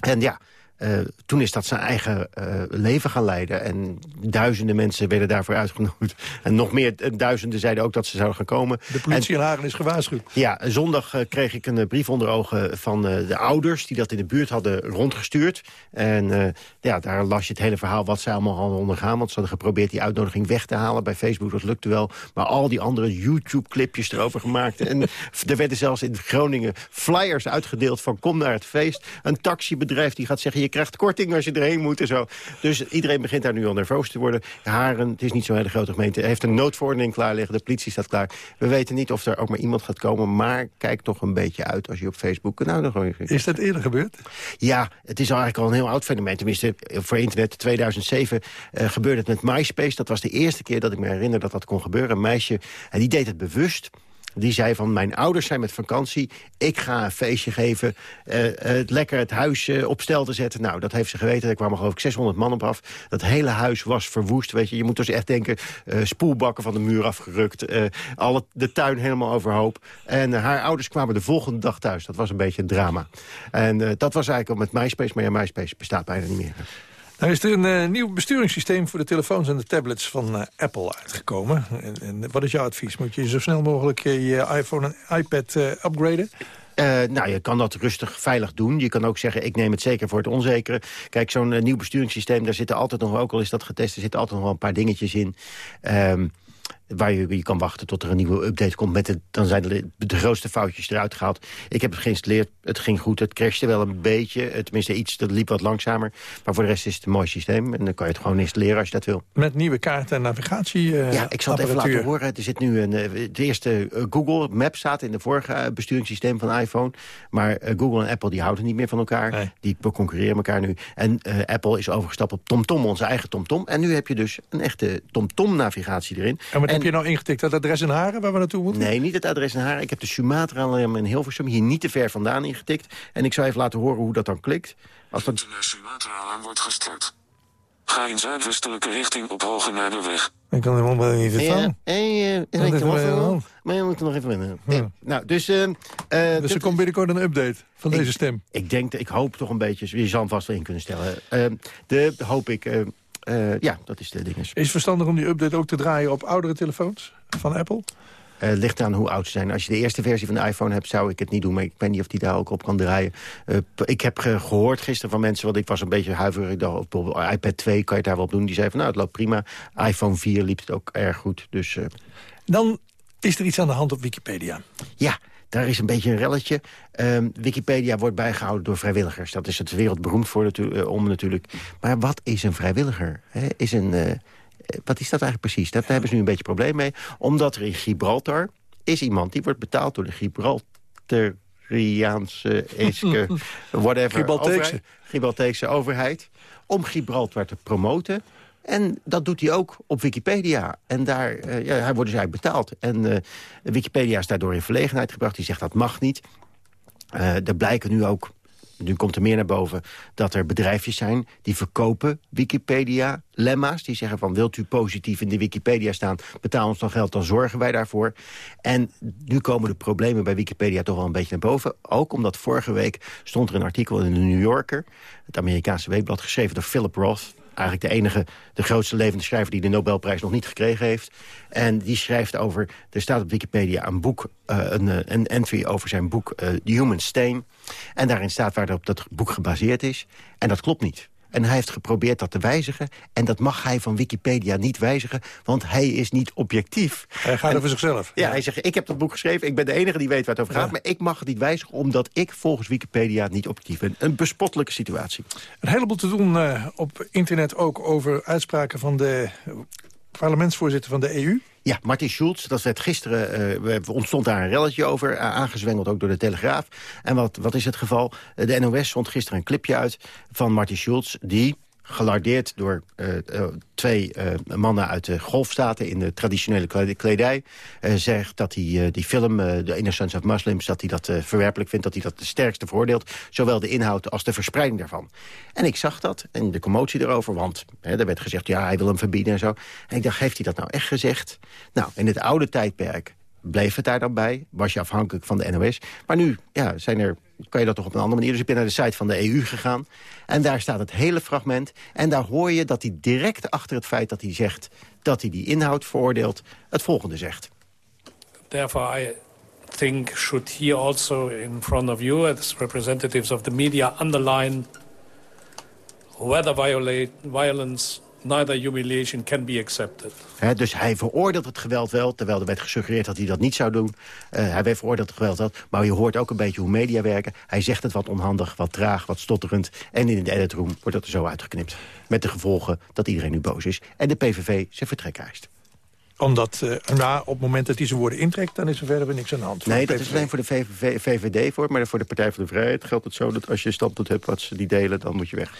En ja, eh, toen is dat zijn eigen eh, leven gaan leiden. En duizenden mensen werden daarvoor uitgenodigd. En nog meer eh, duizenden zeiden ook dat ze zouden gaan komen. De politie in Hagen is gewaarschuwd. Ja, zondag kreeg ik een brief onder ogen van de ouders... die dat in de buurt hadden rondgestuurd. En ja, daar las je het hele verhaal wat zij allemaal hadden ondergaan. Want ze hadden geprobeerd die uitnodiging weg te halen bij Facebook. Dat lukte wel. Maar al die andere YouTube-clipjes erover gemaakt. En er werden zelfs in Groningen flyers uitgedeeld van kom naar het feest. Een taxibedrijf die gaat zeggen... je krijgt korting als je erheen moet en zo. Dus iedereen begint daar nu al nerveus te worden. Haren, het is niet zo'n hele grote gemeente, heeft een noodverordening klaar liggen. De politie staat klaar. We weten niet of er ook maar iemand gaat komen. Maar kijk toch een beetje uit als je op Facebook... Nou, dan gewoon... Is dat eerder gebeurd? Ja, het is eigenlijk al een heel oud fenomeen. Tenminste, voor internet 2007 eh, gebeurde het met MySpace. Dat was de eerste keer dat ik me herinner dat dat kon gebeuren. Een meisje, en die deed het bewust... Die zei van, mijn ouders zijn met vakantie. Ik ga een feestje geven. het lekker het huis eh, op stel te zetten. Nou, dat heeft ze geweten. Er kwamen geloof ik 600 man op af. Dat hele huis was verwoest. Weet je, je moet dus echt denken... spoelbakken van de muur afgerukt. alle, de tuin helemaal overhoop. En haar ouders kwamen de volgende dag thuis. Dat was een beetje een drama. En dat was eigenlijk al met MySpace. Maar ja, MySpace bestaat bijna niet meer. Nou is er een eh, nieuw besturingssysteem voor de telefoons en de tablets van eh, Apple uitgekomen. En, wat is jouw advies? Moet je zo snel mogelijk eh, je iPhone en iPad upgraden? Nou, je kan dat rustig, veilig doen. Je kan ook zeggen, ik neem het zeker voor het onzekere. Kijk, zo'n nieuw besturingssysteem, daar zitten altijd nog, ook al is dat getest, er zitten altijd nog wel een paar dingetjes in. Ehm, waar je, je kan wachten tot er een nieuwe update komt. Met het, dan zijn de, de grootste foutjes eruit gehaald. Ik heb het geïnstalleerd, het ging goed. Het crashte wel een beetje, eh, tenminste iets, dat liep wat langzamer. Maar voor de rest is het een mooi systeem. En dan kan je het gewoon installeren als je dat wil. Met nieuwe kaarten en navigatie eh, Ja, ik zal het even laten horen. Er zit nu een, eh, het eerste eh, Google Maps staat in de vorige eh, besturingssysteem van iPhone. Maar eh, Google en Apple die houden niet meer van elkaar. Die concurreren elkaar nu. En eh, Apple is overgestapt op TomTom, onze eigen TomTom. En nu heb je dus een echte TomTom-navigatie erin. En heb je nou ingetikt? Dat adres in Haren waar we naartoe moeten? Nee, niet het adres in haar. Ik heb de Sumatra in Hilversum hier niet te ver vandaan ingetikt. En ik zou even laten horen hoe dat dan klikt. Als dat... naar Sumatra wordt gestart. Ga in zuidwestelijke richting op Hoge Nijderweg. Ik kan helemaal wel niet Ja, eh, je wat, wel wel? heel Maar je moet er nog even winnen. Ja. Nou, dus... eh, eh, Dus er komt binnenkort een update van Ik- deze stem. Ik denk, ik hoop toch een beetje, je zal hem vast wel in kunnen stellen. Eh, de hoop ik, eh, ja, dat is de ding. Is het verstandig om die update ook te draaien op oudere telefoons van Apple? Eh ligt aan hoe oud ze zijn. Als je de eerste versie van de iPhone hebt, zou ik het niet doen. Maar ik weet niet of die daar ook op kan draaien. Eh, ik heb ge- gehoord gisteren van mensen, want ik was een beetje huiverig. Ik dacht, bijvoorbeeld iPad 2 kan je daar wel op doen. Die zei van, nou, het loopt prima. iPhone 4 liep het ook erg goed. Dus Dan is er iets aan de hand op Wikipedia. ja, daar is een beetje een relletje. Ehm, Wikipedia wordt bijgehouden door vrijwilligers. Dat is het wereldberoemd voor natu- eh, om natuurlijk. Maar wat is een vrijwilliger? Is een, eh, eh, wat is dat eigenlijk precies? Daar hebben ze nu een beetje een probleem mee. Omdat er in Gibraltar is iemand die wordt betaald door de Gibraltariaanse, Eske, whatever, Gibralteekse. overheid- Gibralteekse overheid... om Gibraltar te promoten. En dat doet hij ook op Wikipedia. En daar eh, ja, hij wordt dus eigenlijk betaald. En eh, Wikipedia is daardoor in verlegenheid gebracht. Die zegt dat mag niet. Eh er blijken nu ook, nu komt er meer naar boven... dat er bedrijfjes zijn die verkopen Wikipedia-lemma's. Die zeggen van, wilt u positief in de Wikipedia staan... betaal ons dan geld, dan zorgen wij daarvoor. En nu komen de problemen bij Wikipedia toch wel een beetje naar boven. Ook omdat vorige week stond er een artikel in de New Yorker... het Amerikaanse weekblad, geschreven door Philip Roth eigenlijk de enige, de grootste levende schrijver... die de Nobelprijs nog niet gekregen heeft. En die schrijft over, er staat op Wikipedia een boek... eh, een, eh, een entry over zijn boek eh, The Human Stain. En daarin staat waarop dat boek gebaseerd is. En dat klopt niet. En hij heeft geprobeerd dat te wijzigen. En dat mag hij van Wikipedia niet wijzigen, want hij is niet objectief. Hij gaat En- over zichzelf. Ja, hij zegt, ik heb dat boek geschreven, ik ben de enige die weet waar het over gaat... maar ik mag het niet wijzigen, omdat ik volgens Wikipedia niet objectief ben. Een bespottelijke situatie. Een heleboel te doen eh, op internet ook over uitspraken van de eh, parlementsvoorzitter van de EU. Ja, Martin Schulz, dat werd gisteren, we- ontstond daar een relletje over... eh, aangezwengeld ook door de Telegraaf. En wat, wat is het geval? Eh, de NOS zond gisteren een clipje uit van Martin Schulz... die gelardeerd door eh, eh, twee eh, mannen uit de golfstaten... in de traditionele kled- kledij, zegt dat hij die film... The Innocence of Muslims, dat hij dat verwerpelijk vindt... dat hij dat de sterkste veroordeelt, zowel de inhoud als de verspreiding daarvan. En ik zag dat, en de commotie erover, want hè, er werd gezegd... ja, hij wil hem verbieden en zo. En ik dacht, heeft hij dat nou echt gezegd? Nou, in het oude tijdperk bleef het daar dan bij. Was je afhankelijk van de NOS. Maar nu ja, zijn er, kan je dat toch op een andere manier. Dus ik ben naar de site van de EU gegaan. En daar staat het hele fragment. En daar hoor je dat hij direct achter het feit dat hij zegt... dat hij die inhoud veroordeelt, het volgende zegt. Therefore, I think should here also in front of you as representatives of the media underline whether violate, violence, neither humiliation can be accepted. Hè, dus hij veroordeelt het geweld wel, terwijl er werd gesuggereerd dat hij dat niet zou doen. Eh, hij werd veroordeeld het geweld wel, maar je hoort ook een beetje hoe media werken. Hij zegt het wat onhandig, wat traag, wat stotterend. En in de editroom wordt dat er zo uitgeknipt. Met de gevolgen dat iedereen nu boos is. En de PVV zijn vertrek eist. Omdat eh, nou, op het moment dat hij zijn woorden intrekt... dan is er verder weer niks aan de hand. Nee, de dat is alleen voor de VVV, VVD voor. Maar voor de Partij voor de Vrijheid geldt het zo dat als je standpunt hebt wat ze die delen, dan moet je weg.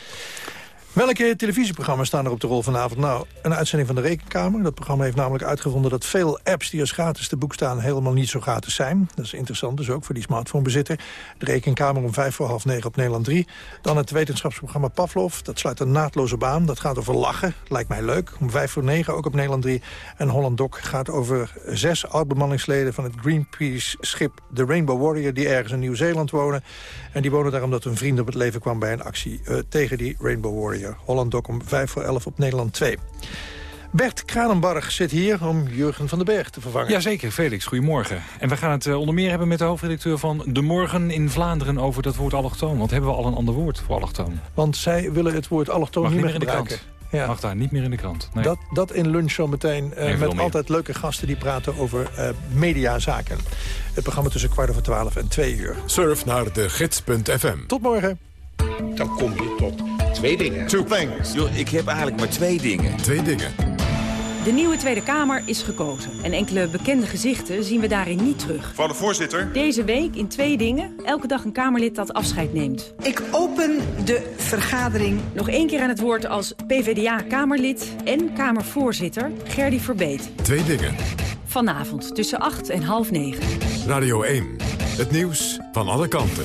Welke televisieprogramma's staan er op de rol vanavond? Nou, een uitzending van de Rekenkamer. Dat programma heeft namelijk uitgevonden dat veel apps die als gratis te boek staan... helemaal niet zo gratis zijn. Dat is interessant, dus ook voor die smartphonebezitter. De Rekenkamer om vijf voor half negen op Nederland 3. Dan het wetenschapsprogramma Pavlov. Dat sluit een naadloze baan. Dat gaat over lachen. Lijkt mij leuk. Om vijf voor negen ook op Nederland 3. En Holland Doc gaat over zes oud-bemanningsleden... van het Greenpeace-schip The Rainbow Warrior... die ergens in Nieuw-Zeeland wonen. En die wonen daar omdat hun vriend op het leven kwam... bij een actie eh, tegen die Rainbow Warrior. Holland Doc om vijf voor elf op Nederland 2. Bert Kranenbarg zit hier om Jurgen van den Berg te vervangen. Jazeker, Felix, goedemorgen. En we gaan het eh, onder meer hebben met de hoofdredacteur van De Morgen in Vlaanderen... over dat woord allochtoon. Want hebben we al een ander woord voor allochtoon? Want zij willen het woord allochtoon niet niet meer meer in de gebruiken. krant. Ja. Mag daar niet meer in de krant. Nee. Dat, dat in lunch zo meteen eh, met altijd leuke gasten die praten over eh, mediazaken. Het programma tussen kwart over twaalf en twee uur. Surf naar de gids.fm. Tot morgen. Dan kom je tot twee dingen. Two things. Yo, ik heb eigenlijk maar twee dingen. Twee dingen. De nieuwe Tweede Kamer is gekozen. En enkele bekende gezichten zien we daarin niet terug. Mevrouw de voorzitter. Deze week in twee dingen. Elke dag een Kamerlid dat afscheid neemt. Ik open de vergadering. Nog één keer aan het woord als PvdA-Kamerlid en Kamervoorzitter Gerdy Verbeet. Twee dingen. Vanavond tussen 8 en half 9. Radio 1. Het nieuws van alle kanten.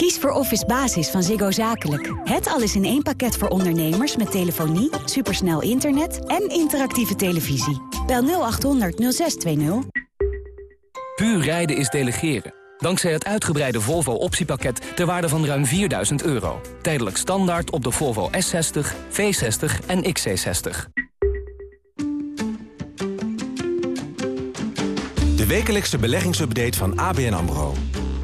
Kies voor Office Basis van Ziggo Zakelijk. Het alles in één pakket voor ondernemers met telefonie, supersnel internet en interactieve televisie. Bel 0800 0620. Puur rijden is delegeren. Dankzij het uitgebreide Volvo optiepakket ter waarde van ruim 4000 euro. Tijdelijk standaard op de Volvo S60, V60 en XC60. De wekelijkse beleggingsupdate van ABN AMRO.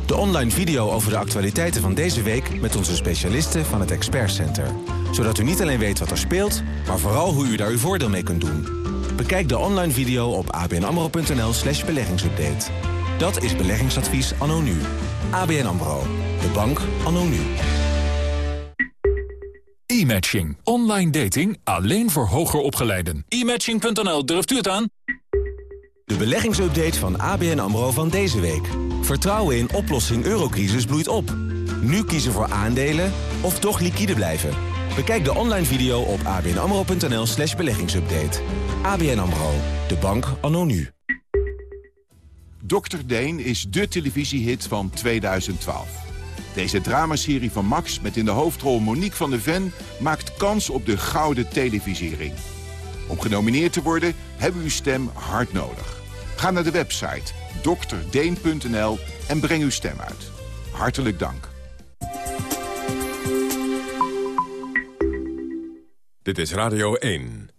De online video over de actualiteiten van deze week met onze specialisten van het Expert Center. Zodat u niet alleen weet wat er speelt, maar vooral hoe u daar uw voordeel mee kunt doen. Bekijk de online video op abnamro.nl slash beleggingsupdate. Dat is beleggingsadvies anno nu. ABN AMRO. De bank anno nu. E-matching. Online dating alleen voor hoger opgeleiden. E-matching.nl, durft u het aan? De beleggingsupdate van ABN AMRO van deze week. Vertrouwen in oplossing eurocrisis bloeit op. Nu kiezen voor aandelen of toch liquide blijven. Bekijk de online video op abnamro.nl slash beleggingsupdate. ABN AMRO, de bank anno nu. Dr. Deen is de televisiehit van 2012. Deze dramaserie van Max met in de hoofdrol Monique van de Ven... maakt kans op de gouden televisiering. Om genomineerd te worden hebben we uw stem hard nodig. Ga naar de website drdeen.nl en breng uw stem uit. Hartelijk dank. Dit is Radio 1.